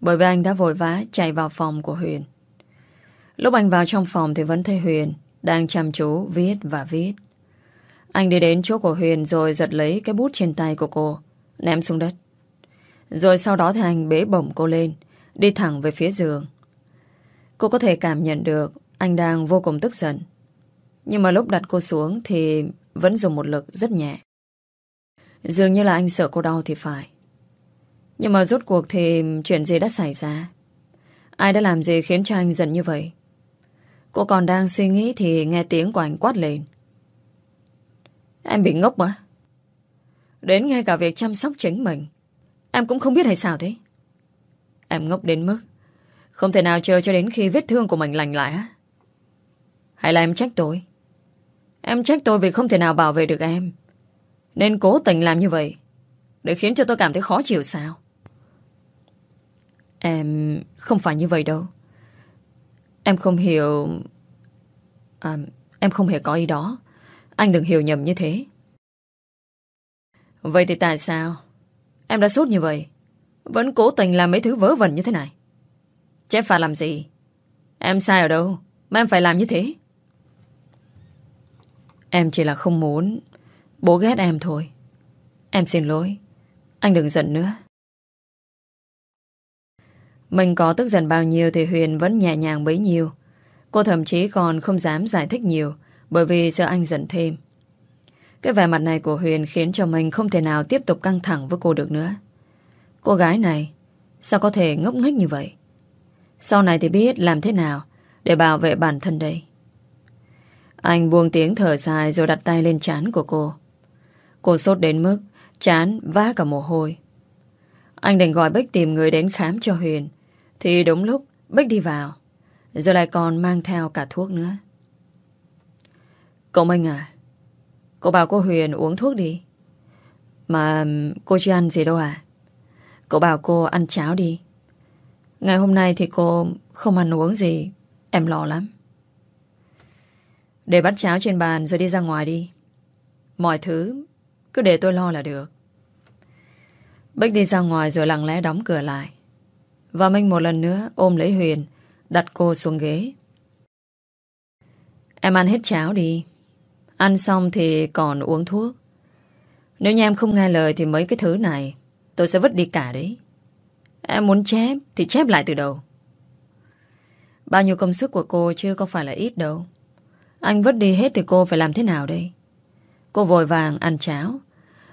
Bởi vì anh đã vội vã chạy vào phòng của Huyền Lúc anh vào trong phòng thì vẫn thấy Huyền Đang chăm chú viết và viết anh đi đến chỗ của Huyền rồi giật lấy cái bút trên tay của cô, ném xuống đất. Rồi sau đó thì anh bế bổng cô lên, đi thẳng về phía giường. Cô có thể cảm nhận được anh đang vô cùng tức giận. Nhưng mà lúc đặt cô xuống thì vẫn dùng một lực rất nhẹ. Dường như là anh sợ cô đau thì phải. Nhưng mà rốt cuộc thì chuyện gì đã xảy ra? Ai đã làm gì khiến cho anh giận như vậy? Cô còn đang suy nghĩ thì nghe tiếng của anh quát lên. Em bị ngốc mà. Đến ngay cả việc chăm sóc chính mình, Em cũng không biết hay sao thế Em ngốc đến mức Không thể nào chờ cho đến khi vết thương của mình lành lại á? Hay là em trách tôi? Em trách tôi vì không thể nào bảo vệ được em. Nên cố tình làm như vậy. Để khiến cho tôi cảm thấy khó chịu sao? Em không phải như vậy đâu. Em không hiểu... À, em không hề có ý đó. Anh đừng hiểu nhầm như thế. Vậy thì tại sao em đã sốt như vậy? Vẫn cố tình làm mấy thứ vớ vẩn như thế này. Chép phạt làm gì? Em sai ở đâu mà em phải làm như thế? Em chỉ là không muốn bố ghét em thôi. Em xin lỗi. Anh đừng giận nữa. Mình có tức giận bao nhiêu thì Huyền vẫn nhẹ nhàng bấy nhiêu. Cô thậm chí còn không dám giải thích nhiều, bởi vì sợ anh giận thêm. Cái vẻ mặt này của Huyền khiến cho mình không thể nào tiếp tục căng thẳng với cô được nữa. Cô gái này, sao có thể ngốc nghếch như vậy? Sau này thì biết làm thế nào để bảo vệ bản thân đây. Anh buông tiếng thở dài rồi đặt tay lên chán của cô. Cô sốt đến mức chán vá cả mồ hôi. Anh định gọi Bích tìm người đến khám cho Huyền. Thì đúng lúc Bích đi vào. Rồi lại còn mang theo cả thuốc nữa. Cậu Minh à, cô bảo cô Huyền uống thuốc đi. Mà cô chưa ăn gì đâu à? Cậu bảo cô ăn cháo đi. Ngày hôm nay thì cô không ăn uống gì. Em lo lắm. Để bắt cháo trên bàn rồi đi ra ngoài đi. Mọi thứ cứ để tôi lo là được. Bích đi ra ngoài rồi lặng lẽ đóng cửa lại. Và Minh một lần nữa ôm lấy Huyền, đặt cô xuống ghế. Em ăn hết cháo đi. Ăn xong thì còn uống thuốc. Nếu như em không nghe lời thì mấy cái thứ này tôi sẽ vứt đi cả đấy. Em muốn chép thì chép lại từ đầu. Bao nhiêu công sức của cô chưa có phải là ít đâu. Anh vứt đi hết thì cô phải làm thế nào đây? Cô vội vàng ăn cháo.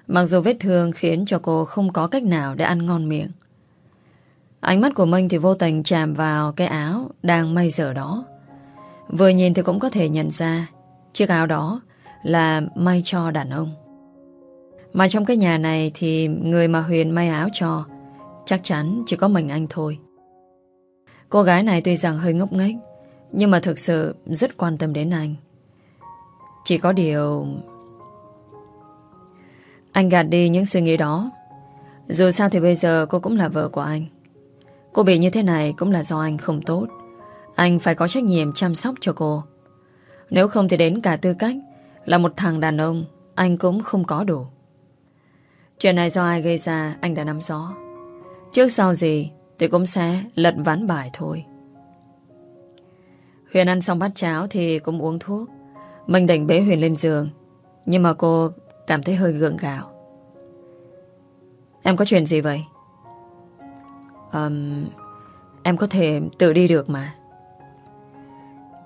Mặc dù vết thương khiến cho cô không có cách nào để ăn ngon miệng. Ánh mắt của Minh thì vô tình chạm vào cái áo đang may dở đó. Vừa nhìn thì cũng có thể nhận ra chiếc áo đó là may cho đàn ông. Mà trong cái nhà này thì người mà Huyền may áo cho, chắc chắn chỉ có mình anh thôi. Cô gái này tuy rằng hơi ngốc nghếch nhưng mà thực sự rất quan tâm đến anh. Chỉ có điều... Anh gạt đi những suy nghĩ đó. Dù sao thì bây giờ cô cũng là vợ của anh. Cô bị như thế này cũng là do anh không tốt. Anh phải có trách nhiệm chăm sóc cho cô. Nếu không thì đến cả tư cách là một thằng đàn ông, anh cũng không có đủ. Chuyện này do ai gây ra, anh đã nắm rõ. Trước sau gì thì cũng sẽ lật ván bài thôi. Huyền ăn xong bát cháo thì cũng uống thuốc. Mình đành bế Huyền lên giường. Nhưng mà cô cảm thấy hơi gượng gạo. Em có chuyện gì vậy? Um, em có thể tự đi được mà.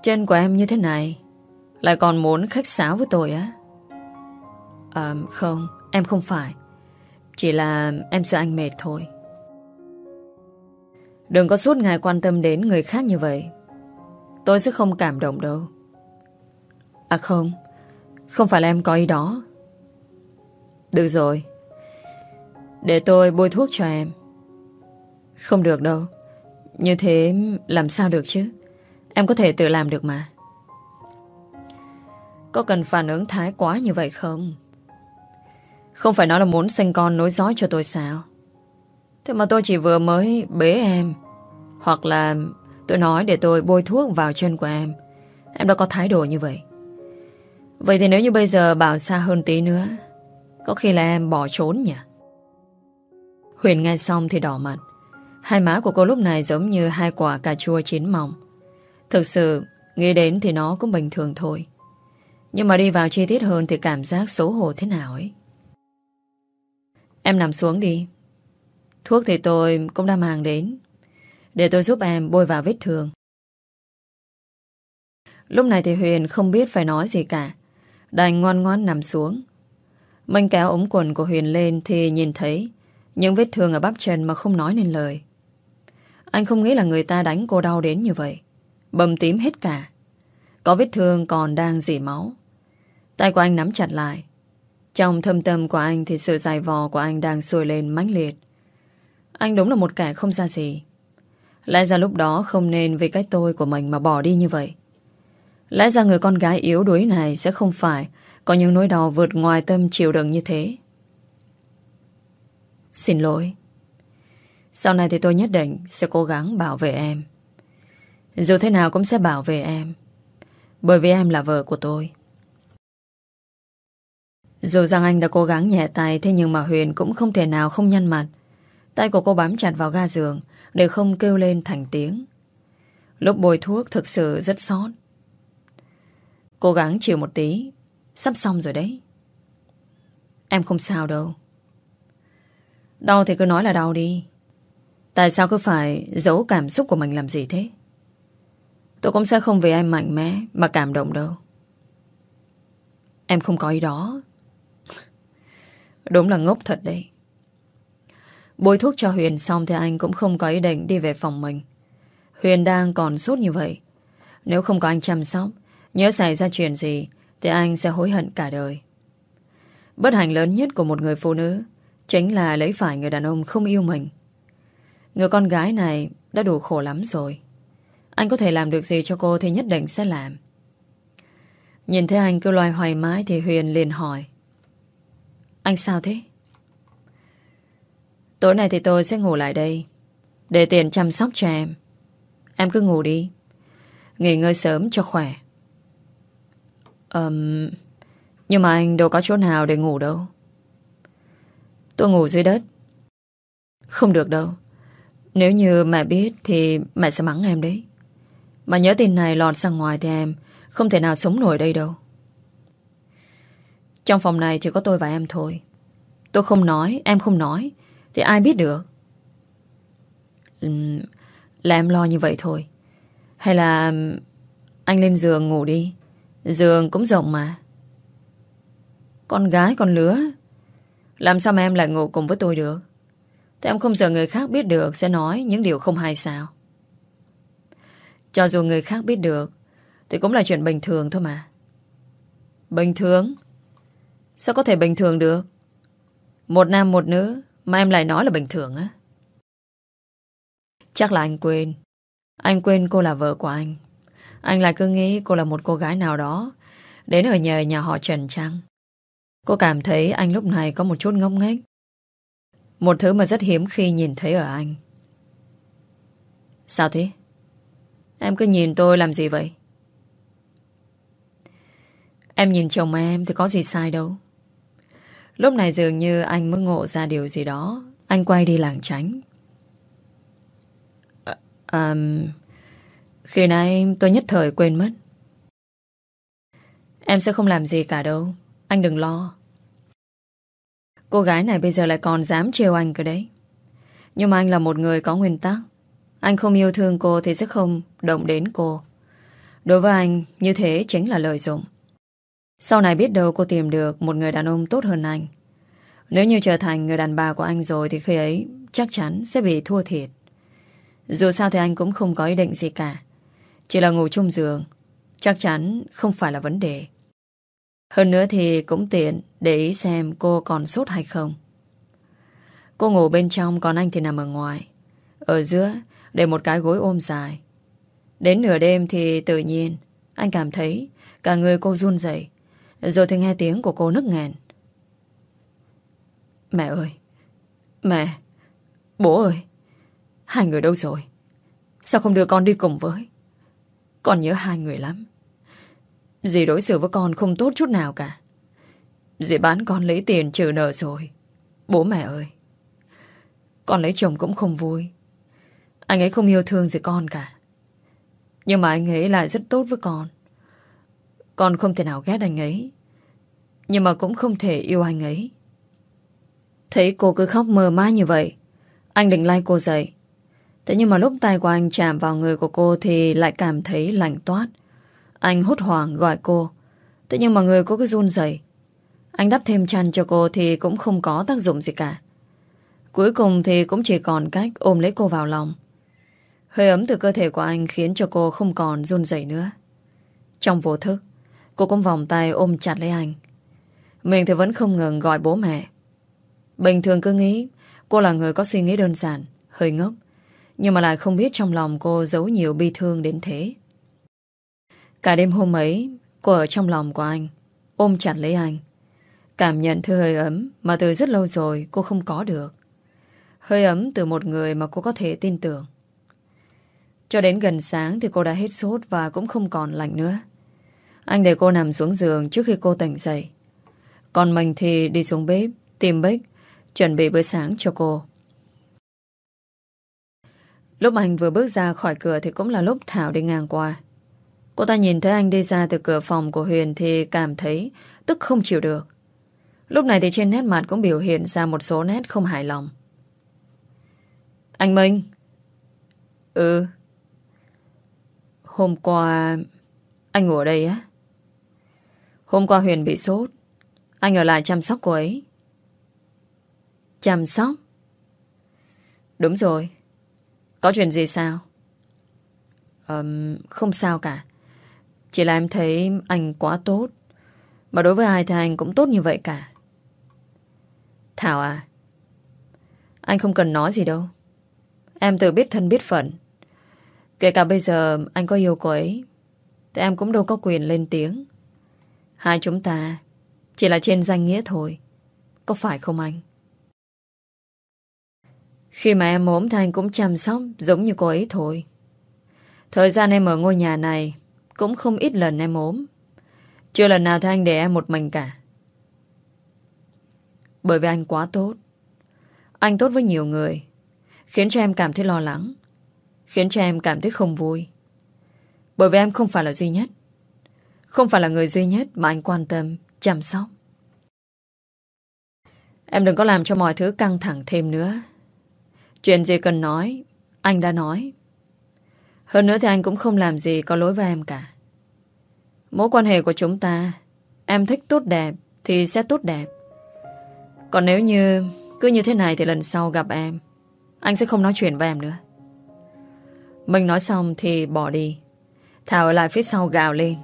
Chân của em như thế này lại còn muốn khách sáo với tôi á? Um, không, em không phải. Chỉ là em sợ anh mệt thôi. Đừng có suốt ngày quan tâm đến người khác như vậy. Tôi sẽ không cảm động đâu. À không, không phải là em có ý đó. Được rồi. Để tôi bôi thuốc cho em. Không được đâu. Như thế làm sao được chứ? Em có thể tự làm được mà. Có cần phản ứng thái quá như vậy không? Không phải nói là muốn sinh con nối dõi cho tôi sao? Thế mà tôi chỉ vừa mới bế em. Hoặc là tôi nói để tôi bôi thuốc vào chân của em. Em đã có thái độ như vậy. Vậy thì nếu như bây giờ bảo xa hơn tí nữa, có khi là em bỏ trốn nhỉ? Huyền nghe xong thì đỏ mặt. Hai má của cô lúc này giống như hai quả cà chua chín mỏng. Thực sự, nghĩ đến thì nó cũng bình thường thôi. Nhưng mà đi vào chi tiết hơn thì cảm giác xấu hổ thế nào ấy. Em nằm xuống đi. Thuốc thì tôi cũng đã mang đến. Để tôi giúp em bôi vào vết thương. Lúc này thì Huyền không biết phải nói gì cả. Đành ngoan ngoan nằm xuống. Mình kéo ống quần của Huyền lên thì nhìn thấy những vết thương ở bắp chân mà không nói nên lời. Anh không nghĩ là người ta đánh cô đau đến như vậy. Bầm tím hết cả. Có vết thương còn đang dỉ máu. Tay của anh nắm chặt lại. Trong thâm tâm của anh thì sự dài vò của anh đang sôi lên mãnh liệt. Anh đúng là một kẻ không ra gì. Lẽ ra lúc đó không nên vì cái tôi của mình mà bỏ đi như vậy. Lẽ ra người con gái yếu đuối này sẽ không phải có những nỗi đau vượt ngoài tâm chịu đựng như thế. Xin lỗi. Sau này thì tôi nhất định sẽ cố gắng bảo vệ em. Dù thế nào cũng sẽ bảo vệ em. Bởi vì em là vợ của tôi. Dù rằng anh đã cố gắng nhẹ tay Thế nhưng mà Huyền cũng không thể nào không nhăn mặt Tay của cô bám chặt vào ga giường để không kêu lên thành tiếng. Lúc bôi thuốc thực sự rất sót Cố gắng chịu một tí, Sắp xong rồi đấy. Em không sao đâu. Đau thì cứ nói là đau đi. Tại sao cứ phải giấu cảm xúc của mình làm gì thế? Tôi cũng sẽ không vì em mạnh mẽ Mà cảm động đâu. Em không có ý đó. Đúng là ngốc thật đấy. Bôi thuốc cho Huyền xong Thì anh cũng không có ý định đi về phòng mình. Huyền đang còn sốt như vậy. Nếu không có anh chăm sóc, Nhớ xảy ra chuyện gì Thì anh sẽ hối hận cả đời. Bất hạnh lớn nhất của một người phụ nữ Chính là lấy phải người đàn ông không yêu mình. Người con gái này Đã đủ khổ lắm rồi. Anh có thể làm được gì cho cô Thì nhất định sẽ làm. Nhìn thấy anh cứ loay hoài mãi Thì Huyền liền hỏi. Anh sao thế? Tối nay thì tôi sẽ ngủ lại đây. Để tiền chăm sóc cho em. Em cứ ngủ đi. Nghỉ ngơi sớm cho khỏe. Um, Nhưng mà anh đâu có chỗ nào để ngủ đâu. Tôi ngủ dưới đất. Không được đâu. Nếu như mẹ biết Thì mẹ sẽ mắng em đấy. Mà nhớ tin này lọt sang ngoài thì em Không thể nào sống nổi đây đâu. Trong phòng này chỉ có tôi và em thôi. Tôi không nói Em không nói. Thì ai biết được? Là em lo như vậy thôi. Hay là Anh lên giường ngủ đi? Giường cũng rộng mà. Con gái con lứa, Làm sao mà em lại ngủ cùng với tôi được? Thế em không sợ người khác biết được Sẽ nói những điều không hay sao? Cho dù người khác biết được, Thì cũng là chuyện bình thường thôi mà. Bình thường? Sao có thể bình thường được? Một nam một nữ mà em lại nói là bình thường á. Chắc là anh quên. Anh quên cô là vợ của anh. Anh lại cứ nghĩ cô là một cô gái nào đó. Đến ở nhờ nhà họ Trần Trăng Cô cảm thấy anh lúc này có một chút ngốc nghếch. Một thứ mà rất hiếm khi nhìn thấy ở anh. Sao thế? Em cứ nhìn tôi làm gì vậy? Em nhìn chồng em thì có gì sai đâu. Lúc này dường như anh mới ngộ ra điều gì đó. Anh quay đi làng tránh. À, um, khi nãy tôi nhất thời quên mất. Em sẽ không làm gì cả đâu. Anh đừng lo. Cô gái này bây giờ lại còn dám trêu anh cơ đấy. Nhưng mà anh là một người có nguyên tắc. Anh không yêu thương cô Thì sẽ không động đến cô. Đối với anh Như thế chính là lợi dụng. Sau này biết đâu cô tìm được Một người đàn ông tốt hơn anh. Nếu như trở thành người đàn bà của anh rồi Thì khi ấy chắc chắn sẽ bị thua thiệt. Dù sao thì anh cũng không có ý định gì cả. Chỉ là ngủ chung giường, Chắc chắn không phải là vấn đề. Hơn nữa thì cũng tiện Để ý xem cô còn sốt hay không. Cô ngủ bên trong Còn anh thì nằm ở ngoài, Ở giữa để một cái gối ôm dài. Đến nửa đêm thì tự nhiên Anh cảm thấy Cả người cô run dậy rồi thì nghe tiếng của cô nức ngàn Mẹ ơi, Mẹ, Bố ơi, Hai người đâu rồi Sao không đưa con đi cùng với con nhớ hai người lắm. Dì đối xử với con không tốt chút nào cả. Dì bán con lấy tiền trừ nợ rồi. Bố mẹ ơi. Con lấy chồng cũng không vui. Anh ấy không yêu thương gì con cả. Nhưng mà anh ấy lại rất tốt với con. Con không thể nào ghét anh ấy. Nhưng mà cũng không thể yêu anh ấy. Thấy cô cứ khóc mờ mai như vậy. Anh định lai cô dậy. Thế nhưng mà lúc tay của anh chạm vào người của cô thì lại cảm thấy lạnh toát. Anh hốt hoảng gọi cô. Thế nhưng mà người cô cứ run rẩy. Anh đắp thêm chăn cho cô thì cũng không có tác dụng gì cả. Cuối cùng thì cũng chỉ còn cách ôm lấy cô vào lòng. Hơi ấm từ cơ thể của anh khiến cho cô không còn run rẩy nữa. Trong vô thức, cô cũng vòng tay ôm chặt lấy anh. Mình thì vẫn không ngừng gọi bố mẹ. Bình thường cứ nghĩ cô là người có suy nghĩ đơn giản, hơi ngốc. Nhưng mà lại không biết trong lòng cô giấu nhiều bi thương đến thế. Cả đêm hôm ấy, cô ở trong lòng của anh, ôm chặt lấy anh. Cảm nhận thứ hơi ấm mà từ rất lâu rồi cô không có được. Hơi ấm từ một người mà cô có thể tin tưởng. Cho đến gần sáng thì cô đã hết sốt và cũng không còn lạnh nữa. Anh để cô nằm xuống giường trước khi cô tỉnh dậy. Còn mình thì đi xuống bếp, tìm bếp, chuẩn bị bữa sáng cho cô. Lúc anh vừa bước ra khỏi cửa thì cũng là lúc Thảo đi ngang qua. Cô ta nhìn thấy anh đi ra từ cửa phòng của Huyền thì cảm thấy tức không chịu được. Lúc này thì trên nét mặt cũng biểu hiện ra một số nét không hài lòng. Anh Minh Ừ Hôm qua Anh ngủ ở đây á Hôm qua Huyền bị sốt. Anh ở lại chăm sóc cô ấy. Chăm sóc? Đúng rồi. Có chuyện gì sao? Um, Không sao cả. Chỉ là em thấy anh quá tốt. Mà đối với ai thì anh cũng tốt như vậy cả. Thảo à? Anh không cần nói gì đâu. Em tự biết thân biết phận. Kể cả bây giờ anh có yêu cô ấy Thì em cũng đâu có quyền lên tiếng. Hai chúng ta Chỉ là trên danh nghĩa thôi. Có phải không anh? Khi mà em ốm thì anh cũng chăm sóc Giống như cô ấy thôi. Thời gian em ở ngôi nhà này Cũng không ít lần em ốm. Chưa lần nào thì anh để em một mình cả. Bởi vì anh quá tốt. Anh tốt với nhiều người, Khiến cho em cảm thấy lo lắng, Khiến cho em cảm thấy không vui. Bởi vì em không phải là duy nhất. Không phải là người duy nhất Mà anh quan tâm, chăm sóc. Em đừng có làm cho mọi thứ căng thẳng thêm nữa. Chuyện gì cần nói Anh đã nói. Hơn nữa thì anh cũng không làm gì có lỗi với em cả. Mối quan hệ của chúng ta Em thích tốt đẹp Thì sẽ tốt đẹp. Còn nếu như cứ như thế này Thì lần sau gặp em Anh sẽ không nói chuyện với em nữa. Mình nói xong thì bỏ đi. Thảo ở lại phía sau gào lên.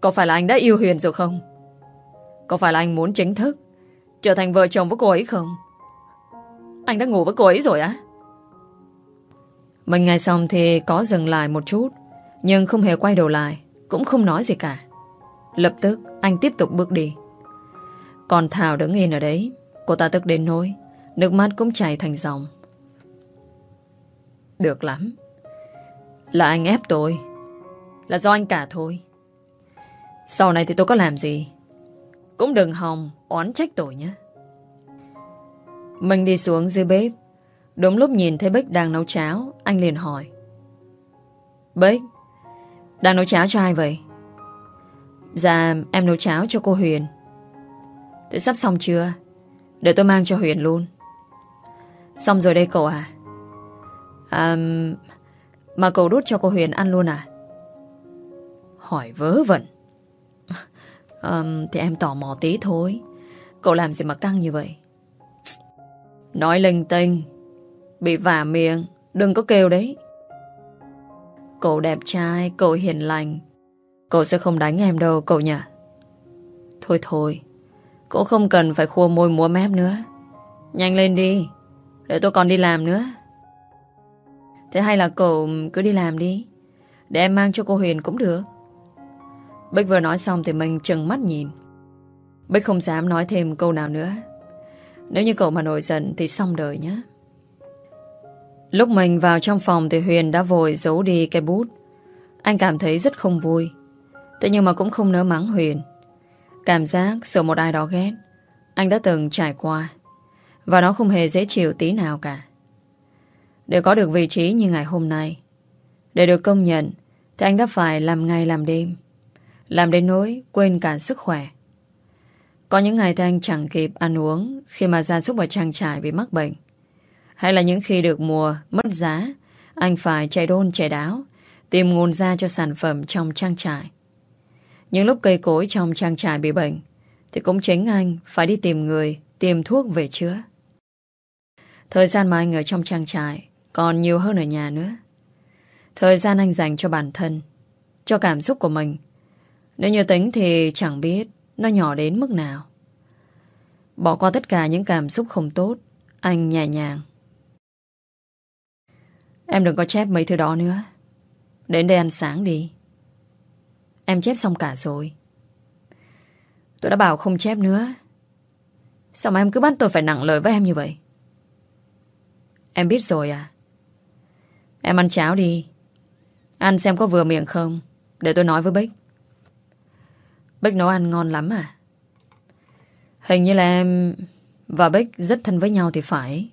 Có phải là anh đã yêu Huyền rồi không? Có phải là anh muốn chính thức Trở thành vợ chồng với cô ấy không? Anh đã ngủ với cô ấy rồi á? Mình nghe xong thì có dừng lại một chút, Nhưng không hề quay đầu lại, Cũng không nói gì cả Lập tức, anh tiếp tục bước đi Còn Thảo đứng yên ở đấy, Cô ta tức đến nỗi, Nước mắt cũng chảy thành dòng được lắm Là anh ép tôi Là do anh cả thôi sau này thì tôi có làm gì? Cũng đừng hòng oán trách tôi nhé. Mình đi xuống dưới bếp. Đúng lúc nhìn thấy Bích đang nấu cháo, Anh liền hỏi. Bích, Đang nấu cháo cho ai vậy? Dạ em nấu cháo cho cô Huyền. Thế sắp xong chưa? Để tôi mang cho Huyền luôn. Xong rồi đây cậu à? À Mà cậu đút cho cô Huyền ăn luôn à? Hỏi vớ vẩn um, Thì em tò mò tí thôi. Cậu làm gì mà căng như vậy? Nói linh tinh Bị vả miệng Đừng có kêu đấy. Cậu đẹp trai Cậu hiền lành Cậu sẽ không đánh em đâu cậu nhỉ? Thôi thôi Cậu không cần phải khua môi múa mép nữa. Nhanh lên đi Để tôi còn đi làm nữa. Thế hay là cậu cứ đi làm đi Để em mang cho cô Huyền cũng được. Bích vừa nói xong thì mình trừng mắt nhìn. Bích không dám nói thêm câu nào nữa. Nếu như cậu mà nổi giận Thì xong đời nhé. Lúc mình vào trong phòng Thì Huyền đã vội giấu đi cái bút. Anh cảm thấy rất không vui. Thế nhưng mà cũng không nỡ mắng Huyền. Cảm giác sợ một ai đó ghét. Anh đã từng trải qua. Và nó không hề dễ chịu tí nào cả. Để có được vị trí như ngày hôm nay, Để được công nhận, Thì anh đã phải làm ngày làm đêm. Làm đến nỗi quên cả sức khỏe. Có những ngày thì anh chẳng kịp ăn uống Khi mà gia súc ở trang trại bị mắc bệnh. Hay là những khi được mùa Mất giá, Anh phải chạy đôn chạy đáo, Tìm nguồn ra cho sản phẩm trong trang trại Những lúc cây cối trong trang trại bị bệnh, Thì cũng chính anh Phải đi tìm người Tìm thuốc về chữa. Thời gian mà anh ở trong trang trại còn nhiều hơn ở nhà nữa. Thời gian anh dành cho bản thân, Cho cảm xúc của mình nếu như tính thì chẳng biết Nó nhỏ đến mức nào Bỏ qua tất cả những cảm xúc không tốt, Anh nhẹ nhàng Em đừng có chép mấy thứ đó nữa. Đến đây ăn sáng đi. Em chép xong cả rồi. Tôi đã bảo không chép nữa. Sao mà em cứ bắt tôi phải nặng lời với em như vậy? Em biết rồi à? Em ăn cháo đi. Ăn xem có vừa miệng không. Để tôi nói với Bích. Bích nấu ăn ngon lắm à? Hình như là em và Bích rất thân với nhau thì phải.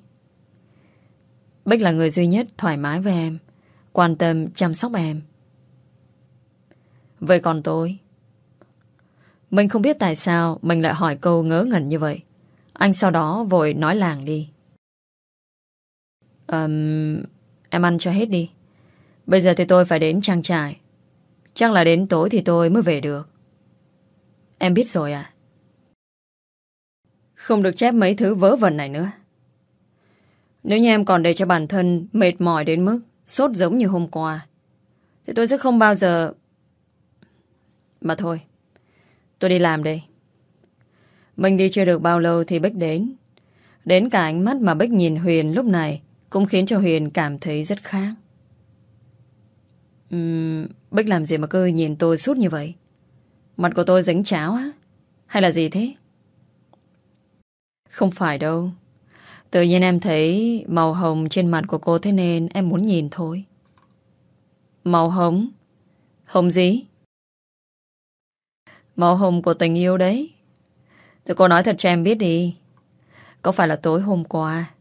Bích là người duy nhất thoải mái với em, quan tâm chăm sóc em. Vậy còn tôi? Mình không biết tại sao mình lại hỏi câu ngớ ngẩn như vậy. Anh sau đó vội nói làng đi. Um, em ăn cho hết đi. Bây giờ thì tôi phải đến trang trại. Chắc là đến tối thì tôi mới về được. Em biết rồi à? Không được chép mấy thứ vớ vẩn này nữa. Nếu như em còn để cho bản thân mệt mỏi đến mức sốt giống như hôm qua, thì tôi sẽ không bao giờ... Mà thôi, tôi đi làm đây. Mình đi chưa được bao lâu thì Bích đến. Đến cả ánh mắt mà Bích nhìn Huyền lúc này cũng khiến cho Huyền cảm thấy rất khác. Uhm, Bích làm gì mà cứ nhìn tôi suốt như vậy? Mặt của tôi dính cháo á? Hay là gì thế? Không phải đâu. Tự nhiên em thấy màu hồng trên mặt của cô thế nên em muốn nhìn thôi. Màu hồng? Hồng gì? Màu hồng của tình yêu đấy. Thì cô nói thật cho em biết đi. Có phải là tối hôm qua,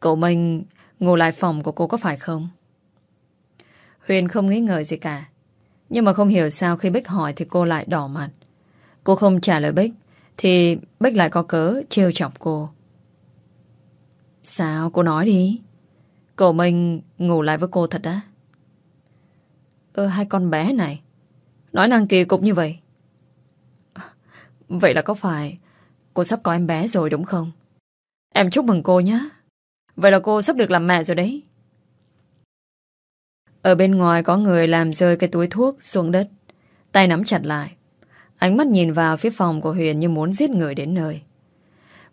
cậu mình ngủ lại phòng của cô có phải không? Huyền không nghĩ ngợi gì cả. Nhưng mà không hiểu sao khi Bích hỏi thì cô lại đỏ mặt. Cô không trả lời Bích, thì Bích lại có cớ trêu chọc cô. Sao? Cô nói đi. Cậu mình ngủ lại với cô thật á? Ơ, hai con bé này. Nói năng kỳ cục như vậy. Vậy là có phải Cô sắp có em bé rồi đúng không? Em chúc mừng cô nhé Vậy là cô sắp được làm mẹ rồi đấy. Ở bên ngoài có người làm rơi cái túi thuốc xuống đất. Tay nắm chặt lại. Ánh mắt nhìn vào phía phòng của Huyền như muốn giết người đến nơi.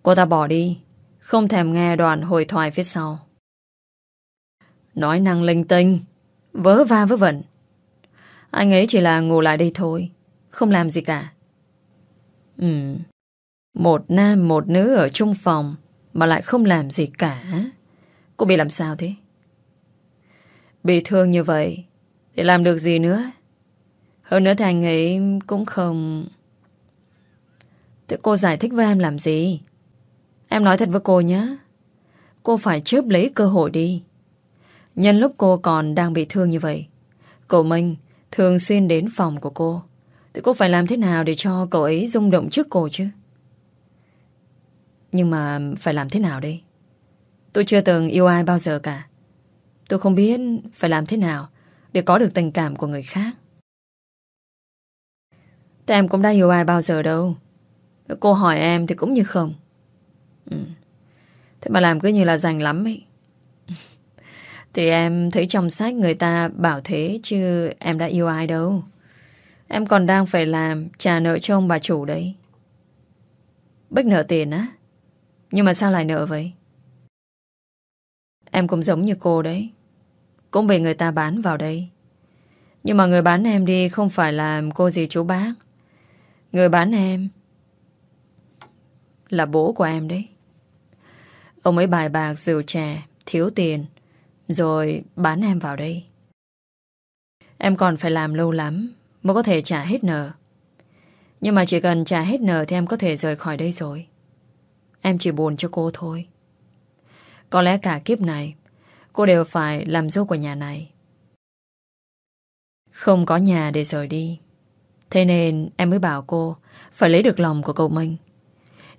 Cô ta bỏ đi, không thèm nghe đoạn hồi thoại phía sau. Nói năng linh tinh, Vớ va vớ vẩn. Anh ấy chỉ là ngủ lại đây thôi, Không làm gì cả. Ừ Một nam một nữ ở chung phòng Mà lại không làm gì cả. Cô bị làm sao thế? Bị thương như vậy Thì làm được gì nữa Hơn nữa thì anh ấy cũng không Thế cô giải thích với em làm gì Em nói thật với cô nhé. Cô phải chớp lấy cơ hội đi. Nhân lúc cô còn đang bị thương như vậy, cậu Minh thường xuyên đến phòng của cô. Thì cô phải làm thế nào để cho cậu ấy rung động trước cô chứ? Nhưng mà phải làm thế nào đây? Tôi chưa từng yêu ai bao giờ cả. Tôi không biết phải làm thế nào để có được tình cảm của người khác. em cũng đã yêu ai bao giờ đâu. Cô hỏi em thì cũng như không. Ừ. Thế mà làm cứ như là dành lắm ấy. Thì em thấy trong sách người ta bảo thế chứ em đã yêu ai đâu. Em còn đang phải làm trả nợ cho ông bà chủ đấy. Bích nợ tiền á? Nhưng mà sao lại nợ vậy? Em cũng giống như cô đấy. Cũng bị người ta bán vào đây. Nhưng mà người bán em đi không phải là cô gì chú bác. Người bán em là bố của em đấy. Ông ấy bài bạc rượu chè, thiếu tiền, rồi bán em vào đây. Em còn phải làm lâu lắm mới có thể trả hết nợ. Nhưng mà chỉ cần trả hết nợ thì em có thể rời khỏi đây rồi. Em chỉ buồn cho cô thôi. Có lẽ cả kiếp này, cô đều phải làm dâu của nhà này. Không có nhà để rời đi. Thế nên em mới bảo cô phải lấy được lòng của cậu Minh.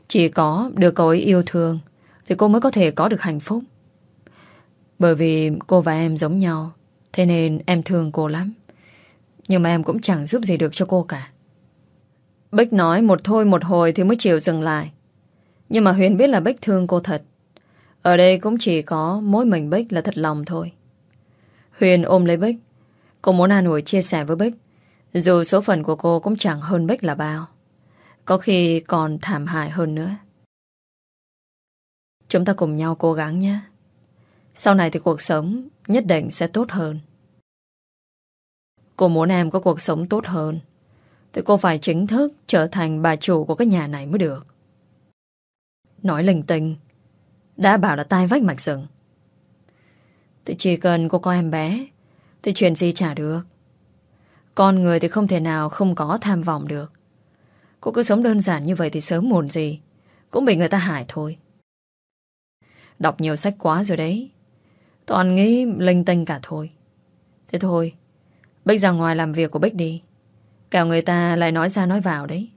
Chỉ có được cậu ấy yêu thương thì cô mới có thể có được hạnh phúc. Bởi vì cô và em giống nhau, thế nên em thương cô lắm. Nhưng mà em cũng chẳng giúp gì được cho cô cả. Bích nói một thôi một hồi thì mới chịu dừng lại. Nhưng mà Huyền biết là Bích thương cô thật. Ở đây cũng chỉ có mỗi mình Bích là thật lòng thôi. Huyền ôm lấy Bích. Cô muốn an ủi chia sẻ với Bích. Dù số phận của cô cũng chẳng hơn Bích là bao. Có khi còn thảm hại hơn nữa. Chúng ta cùng nhau cố gắng nhé. Sau này thì cuộc sống Nhất định sẽ tốt hơn Cô muốn em có cuộc sống tốt hơn Thì cô phải chính thức Trở thành bà chủ của cái nhà này mới được Nói linh tinh đã bảo là tai vách mạch rừng. Thì chỉ cần cô có em bé, Thì chuyện gì trả được. Con người thì không thể nào Không có tham vọng được. Cô cứ sống đơn giản như vậy thì sớm muộn gì, Cũng bị người ta hại thôi. Đọc nhiều sách quá rồi đấy. Toàn nghĩ linh tinh cả thôi. Thế thôi, Bích ra ngoài làm việc của Bích đi. Kẻo người ta lại nói ra nói vào đấy.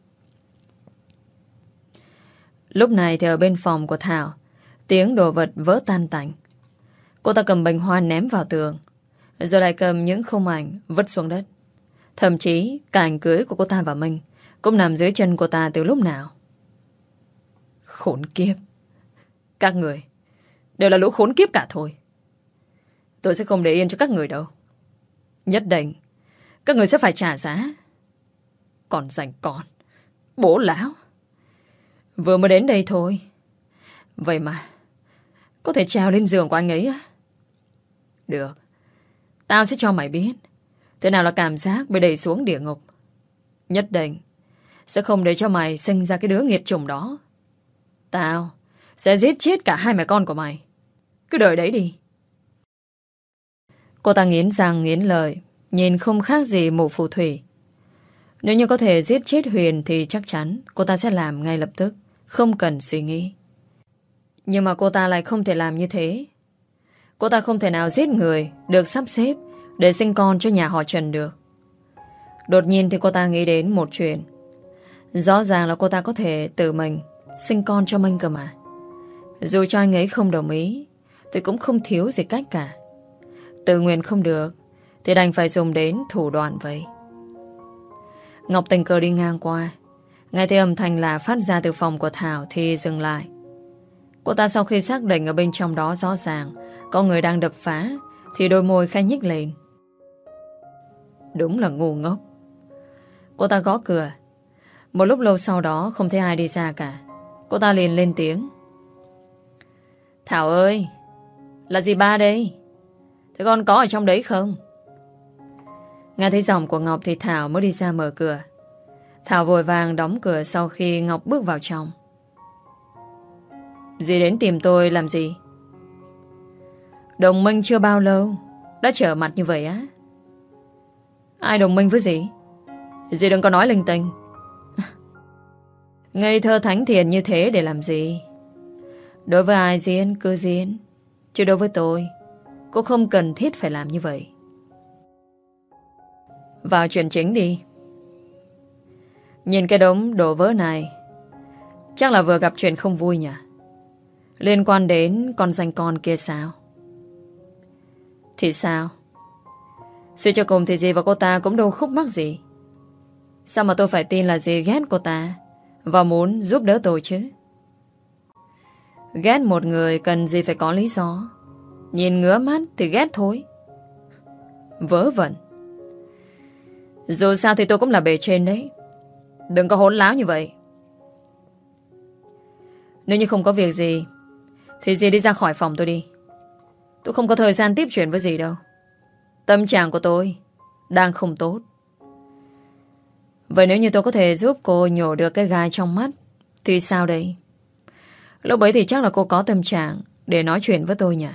Lúc này thì ở bên phòng của Thảo Tiếng đồ vật vỡ tan tành. Cô ta cầm bình hoa ném vào tường. Rồi lại cầm những khung ảnh Vứt xuống đất. Thậm chí, cả ảnh cưới của cô ta và Minh Cũng nằm dưới chân cô ta từ lúc nào. Khốn kiếp. Các người, Đều là lũ khốn kiếp cả thôi. Tôi sẽ không để yên cho các người đâu. Nhất định, Các người sẽ phải trả giá. Còn dành con, Bố lão. Vừa mới đến đây thôi. Vậy mà có thể trèo lên giường của anh ấy á. Được. Tao sẽ cho mày biết. Thế nào là cảm giác bị đẩy xuống địa ngục? Nhất định Sẽ không để cho mày sinh ra cái đứa nghiệt chủng đó. Tao Sẽ giết chết cả hai mẹ con của mày. Cứ đợi đấy đi. Cô ta nghiến răng nghiến lời Nhìn không khác gì mụ phù thủy. Nếu như có thể giết chết Huyền Thì chắc chắn cô ta sẽ làm ngay lập tức, Không cần suy nghĩ. Nhưng mà cô ta lại không thể làm như thế. Cô ta không thể nào giết người Được sắp xếp Để sinh con cho nhà họ Trần được. Đột nhiên thì cô ta nghĩ đến một chuyện. Rõ ràng là cô ta có thể tự mình Sinh con cho Minh cơ mà. Dù cho anh ấy không đồng ý, Thì cũng không thiếu gì cách cả. Tự nguyện không được, Thì đành phải dùng đến thủ đoạn vậy. Ngọc tình cờ đi ngang qua. Nghe thấy âm thanh là phát ra từ phòng của Thảo Thì dừng lại. Cô ta sau khi xác định ở bên trong đó rõ ràng, Có người đang đập phá, Thì đôi môi khai nhích lên Đúng là ngu ngốc Cô ta gõ cửa Một lúc lâu sau đó, không thấy ai đi ra cả Cô ta liền lên tiếng Thảo ơi, Là gì ba đây Thế con có ở trong đấy không? Nghe thấy giọng của Ngọc thì Thảo mới đi ra mở cửa. Thảo vội vàng đóng cửa sau khi Ngọc bước vào trong. Dì đến tìm tôi làm gì? Đồng minh chưa bao lâu, Đã trở mặt như vậy á Ai đồng minh với dì? Dì đừng có nói linh tinh Ngây thơ thánh thiện như thế để làm gì? Đối với ai diễn, cứ diễn Chứ đối với tôi Cô không cần thiết phải làm như vậy Vào chuyện chính đi Nhìn cái đống đổ vỡ này, Chắc là vừa gặp chuyện không vui nhỉ Liên quan đến con danh con kia sao? Thì sao? Suy cho cùng thì gì và cô ta cũng đâu khúc mắc gì. Sao mà tôi phải tin là gì ghét cô ta Và muốn giúp đỡ tôi chứ? Ghét một người cần gì phải có lý do. Nhìn ngứa mắt thì ghét thôi. Vớ vẩn. Dù sao thì tôi cũng là bề trên đấy. Đừng có hỗn láo như vậy. Nếu như không có việc gì thì dì đi ra khỏi phòng tôi đi. Tôi không có thời gian tiếp chuyện với dì đâu. Tâm trạng của tôi Đang không tốt. Vậy nếu như tôi có thể giúp cô nhổ được cái gai trong mắt, Thì sao đây? Lúc ấy thì chắc là cô có tâm trạng Để nói chuyện với tôi nhỉ?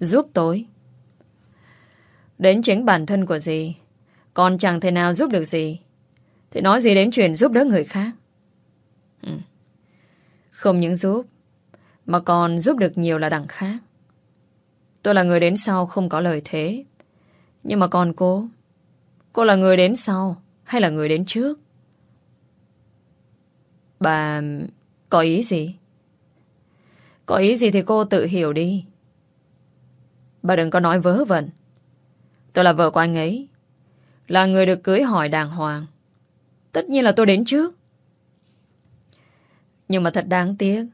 Giúp tôi? Đến chính bản thân của dì, Còn chẳng thể nào giúp được gì. Thì nói gì đến chuyện giúp đỡ người khác? Ừ. Không những giúp mà còn giúp được nhiều là đằng khác. Tôi là người đến sau không có lời thế. Nhưng mà còn cô? Cô là người đến sau Hay là người đến trước? Bà, Có ý gì? Có ý gì thì cô tự hiểu đi. Bà đừng có nói vớ vẩn. Tôi là vợ của anh ấy. Là người được cưới hỏi đàng hoàng. Tất nhiên là tôi đến trước. Nhưng mà thật đáng tiếc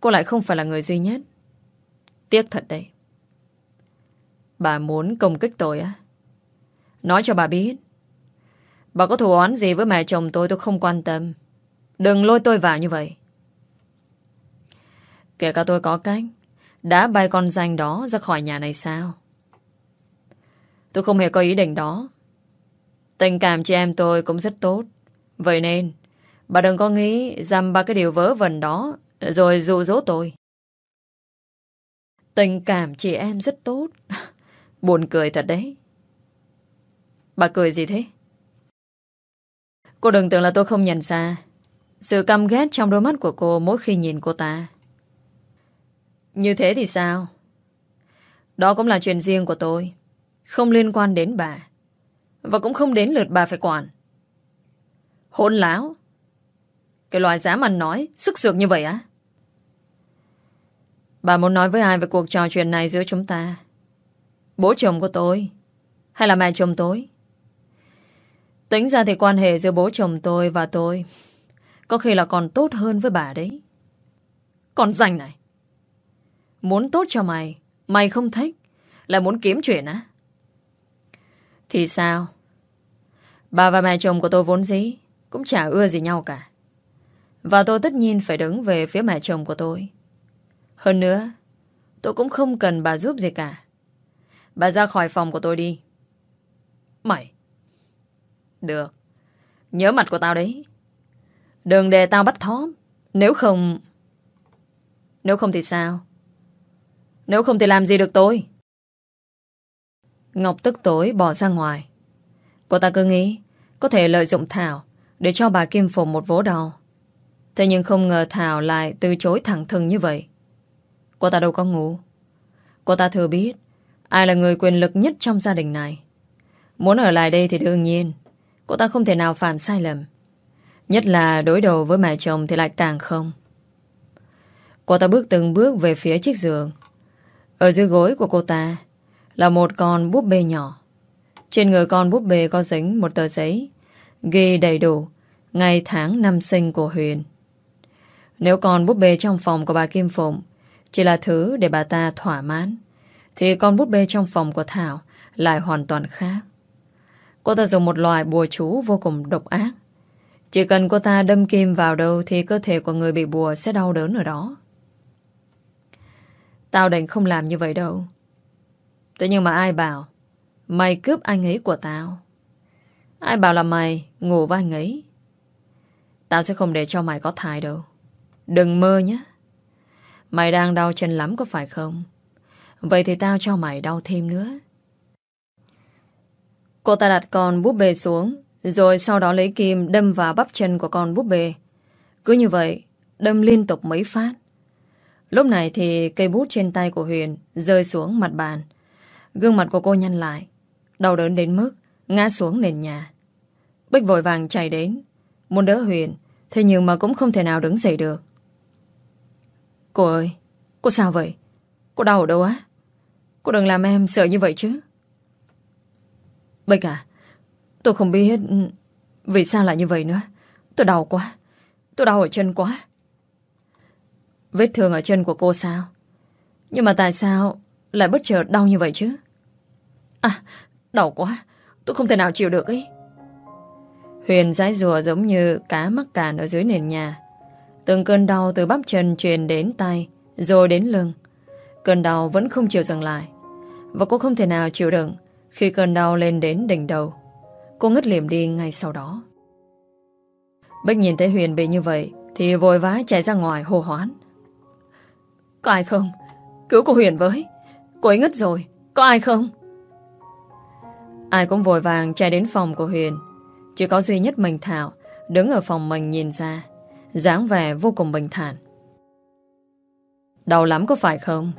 Cô lại không phải là người duy nhất. Tiếc thật đấy. Bà muốn công kích tôi á? Nói cho bà biết. Bà có thù oán gì với mẹ chồng tôi tôi không quan tâm. Đừng lôi tôi vào như vậy. Kể cả tôi có cách, Đã bay con danh đó ra khỏi nhà này sao? Tôi không hề có ý định đó. Tình cảm chị em tôi cũng rất tốt. Vậy nên, Bà đừng có nghĩ dăm ba cái điều vớ vẩn đó rồi dụ dỗ tôi. Tình cảm chị em rất tốt. Buồn cười thật đấy. Bà cười gì thế? Cô đừng tưởng là tôi không nhận ra. Sự căm ghét trong đôi mắt của cô Mỗi khi nhìn cô ta. Như thế thì sao? Đó cũng là chuyện riêng của tôi. Không liên quan đến bà. Và cũng không đến lượt bà phải quản. Hôn láo. Cái loại dám ăn nói, Sức sược như vậy á. Bà muốn nói với ai về cuộc trò chuyện này giữa chúng ta? Bố chồng của tôi Hay là mẹ chồng tôi? Tính ra thì quan hệ giữa bố chồng tôi và tôi Có khi là còn tốt hơn với bà đấy. Còn rảnh này, Muốn tốt cho mày Mày không thích Là muốn kiếm chuyện á. Thì sao? Bà và mẹ chồng của tôi vốn dĩ Cũng chả ưa gì nhau cả. Và tôi tất nhiên phải đứng về phía mẹ chồng của tôi. Hơn nữa Tôi cũng không cần bà giúp gì cả Bà ra khỏi phòng của tôi đi Mày được. Nhớ mặt của tao đấy. Đừng để tao bắt thóm. Nếu không... Nếu không thì sao? Nếu không thì làm gì được tôi? Ngọc tức tối bỏ ra ngoài. Cô ta cứ nghĩ có thể lợi dụng Thảo để cho bà Kim Phụng một vố đau. Thế nhưng không ngờ Thảo lại từ chối thẳng thừng như vậy. Cô ta đâu có ngủ. Cô ta thừa biết, ai là người quyền lực nhất trong gia đình này. Muốn ở lại đây thì đương nhiên, Cô ta không thể nào phạm sai lầm. Nhất là đối đầu với mẹ chồng Thì lại càng không. Cô ta bước từng bước về phía chiếc giường. Ở dưới gối của cô ta Là một con búp bê nhỏ. Trên người con búp bê có dính một tờ giấy, Ghi đầy đủ Ngày tháng năm sinh của Huyền. Nếu con búp bê trong phòng của bà Kim Phụng chỉ là thứ để bà ta thỏa mãn Thì con bút bê trong phòng của Thảo Lại hoàn toàn khác Cô ta dùng một loại bùa chú vô cùng độc ác. Chỉ cần cô ta đâm kim vào đâu thì cơ thể của người bị bùa sẽ đau đớn ở đó. Tao định không làm như vậy đâu. Thế nhưng mà ai bảo, mày cướp anh ấy của tao? Ai bảo là mày ngủ với anh ấy? Tao sẽ không để cho mày có thai đâu. Đừng mơ nhé. Mày đang đau chân lắm có phải không? Vậy thì tao cho mày đau thêm nữa. Cô ta đặt con búp bê xuống, Rồi sau đó lấy kim đâm vào bắp chân của con búp bê. Cứ như vậy, Đâm liên tục mấy phát. Lúc này thì cây bút trên tay của Huyền Rơi xuống mặt bàn. Gương mặt của cô nhăn lại, Đau đớn đến mức ngã xuống nền nhà. Bích vội vàng chạy đến, Muốn đỡ Huyền, Thế nhưng mà cũng không thể nào đứng dậy được. Cô ơi Cô sao vậy? Cô đau ở đâu á? Cô đừng làm em sợ như vậy chứ. Bây cả, à, Tôi không biết Vì sao lại như vậy nữa. Tôi đau quá Tôi đau ở chân quá. Vết thương ở chân của cô sao? Nhưng mà tại sao Lại bất chợt đau như vậy chứ? À đau quá Tôi không thể nào chịu được ấy. Huyền rái rùa giống như cá mắc cạn ở dưới nền nhà. Từng cơn đau từ bắp chân truyền đến tay Rồi đến lưng. Cơn đau vẫn không chịu dừng lại. Và cô không thể nào chịu đựng khi cơn đau lên đến đỉnh đầu. Cô ngất liềm đi ngay sau đó. Bích nhìn thấy Huyền bị như vậy Thì vội vã chạy ra ngoài hô hoán. Có ai không? Cứu cô Huyền với. Cô ấy ngất rồi. Có ai không? Ai cũng vội vàng chạy đến phòng của Huyền. Chỉ có duy nhất mình Thảo Đứng ở phòng mình nhìn ra dáng vẻ vô cùng bình thản Đau lắm có phải không?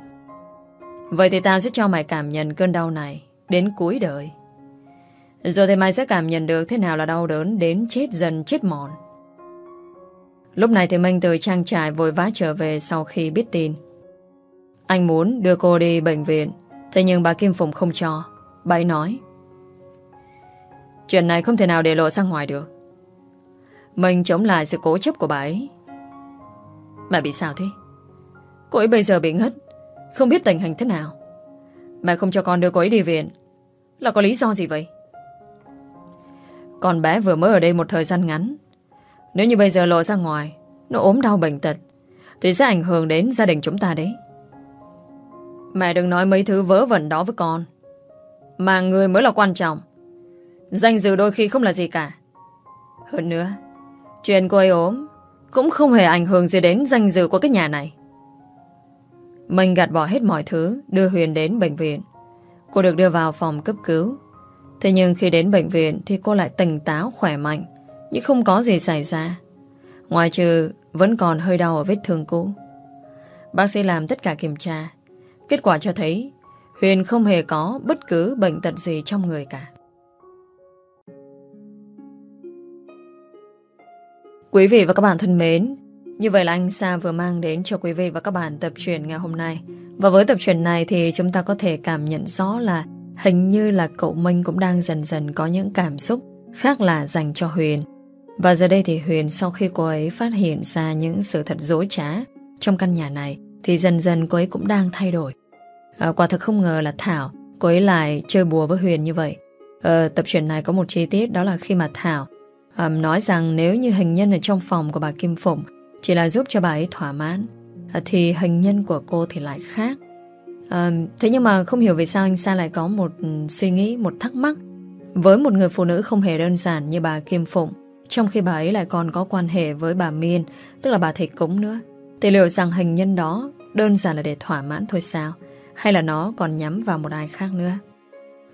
Vậy thì tao sẽ cho mày cảm nhận cơn đau này Đến cuối đời Rồi thì mày sẽ cảm nhận được Thế nào là đau đớn đến chết dần chết mòn Lúc này thì Minh từ trang trại vội vã trở về sau khi biết tin. Anh muốn đưa cô đi bệnh viện, thế nhưng bà Kim Phụng không cho. Bà ấy nói. Chuyện này không thể nào để lộ ra ngoài được. Mình chống lại sự cố chấp của bà ấy. Mà bị sao thế? Cô ấy bây giờ bị ngất, không biết tình hình thế nào. Mẹ không cho con đưa cô ấy đi viện là có lý do gì vậy? Con bé vừa mới ở đây một thời gian ngắn. Nếu như bây giờ lộ ra ngoài, nó ốm đau bệnh tật, thì sẽ ảnh hưởng đến gia đình chúng ta đấy. Mẹ đừng nói mấy thứ vớ vẩn đó với con. Mà người mới là quan trọng. Danh dự đôi khi không là gì cả. Hơn nữa, chuyện cô ấy ốm cũng không hề ảnh hưởng gì đến danh dự của cái nhà này. Mình gạt bỏ hết mọi thứ, đưa Huyền đến bệnh viện. Cô được đưa vào phòng cấp cứu. Thế nhưng khi đến bệnh viện thì cô lại tỉnh táo, khỏe mạnh, nhưng không có gì xảy ra. Ngoài trừ vẫn còn hơi đau ở vết thương cũ. Bác sĩ làm tất cả kiểm tra. Kết quả cho thấy Huyền không hề có bất cứ bệnh tật gì trong người cả. Quý vị và các bạn thân mến, như vậy là anh Sa vừa mang đến cho quý vị và các bạn tập truyện ngày hôm nay. Và với tập truyện này thì chúng ta có thể cảm nhận rõ là hình như là cậu Minh cũng đang dần dần có những cảm xúc khác là dành cho Huyền. Và giờ đây thì Huyền sau khi cô ấy phát hiện ra những sự thật dối trá trong căn nhà này thì dần dần cô ấy cũng đang thay đổi. À, quả thực không ngờ là Thảo cô ấy lại chơi bùa với Huyền như vậy. Ờ, tập truyện này có một chi tiết đó là khi mà Thảo um, nói rằng nếu như hình nhân ở trong phòng của bà Kim Phụng chỉ là giúp cho bà ấy thỏa mãn uh, thì hình nhân của cô thì lại khác. Um, thế nhưng mà không hiểu vì sao anh Sa lại có một ừ, suy nghĩ, một thắc mắc với một người phụ nữ không hề đơn giản như bà Kim Phụng trong khi bà ấy lại còn có quan hệ với bà Miên tức là bà thầy cúng nữa. Thì liệu rằng hình nhân đó đơn giản là để thỏa mãn thôi sao? Hay là nó còn nhắm vào một ai khác nữa?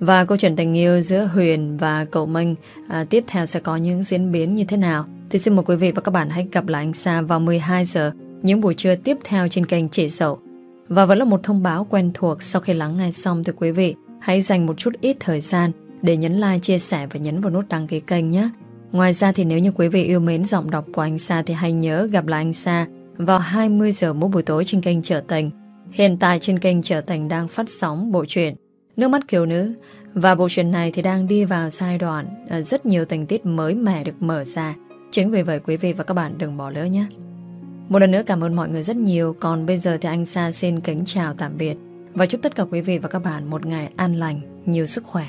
Và câu chuyện tình yêu giữa Huyền và cậu Minh à, tiếp theo sẽ có những diễn biến như thế nào? Thì xin mời quý vị và các bạn hãy gặp lại anh Sa vào 12 giờ những buổi trưa tiếp theo trên kênh Chị Dậu. Và vẫn là một thông báo quen thuộc sau khi lắng nghe xong thì quý vị hãy dành một chút ít thời gian để nhấn like, chia sẻ và nhấn vào nút đăng ký kênh nhé. Ngoài ra thì nếu như quý vị yêu mến giọng đọc của anh Sa thì hãy nhớ gặp lại anh Sa vào 20 giờ mỗi buổi tối trên kênh Trở Tình. Hiện tại trên kênh Trở Tình đang phát sóng bộ truyện Nước mắt kiều nữ và bộ truyện này thì đang đi vào giai đoạn ờ, rất nhiều tình tiết mới mẻ được mở ra. Chính vì vậy quý vị và các bạn đừng bỏ lỡ nhé. Một lần nữa cảm ơn mọi người rất nhiều. Còn bây giờ thì anh Sa xin kính chào tạm biệt và chúc tất cả quý vị và các bạn một ngày an lành, nhiều sức khỏe.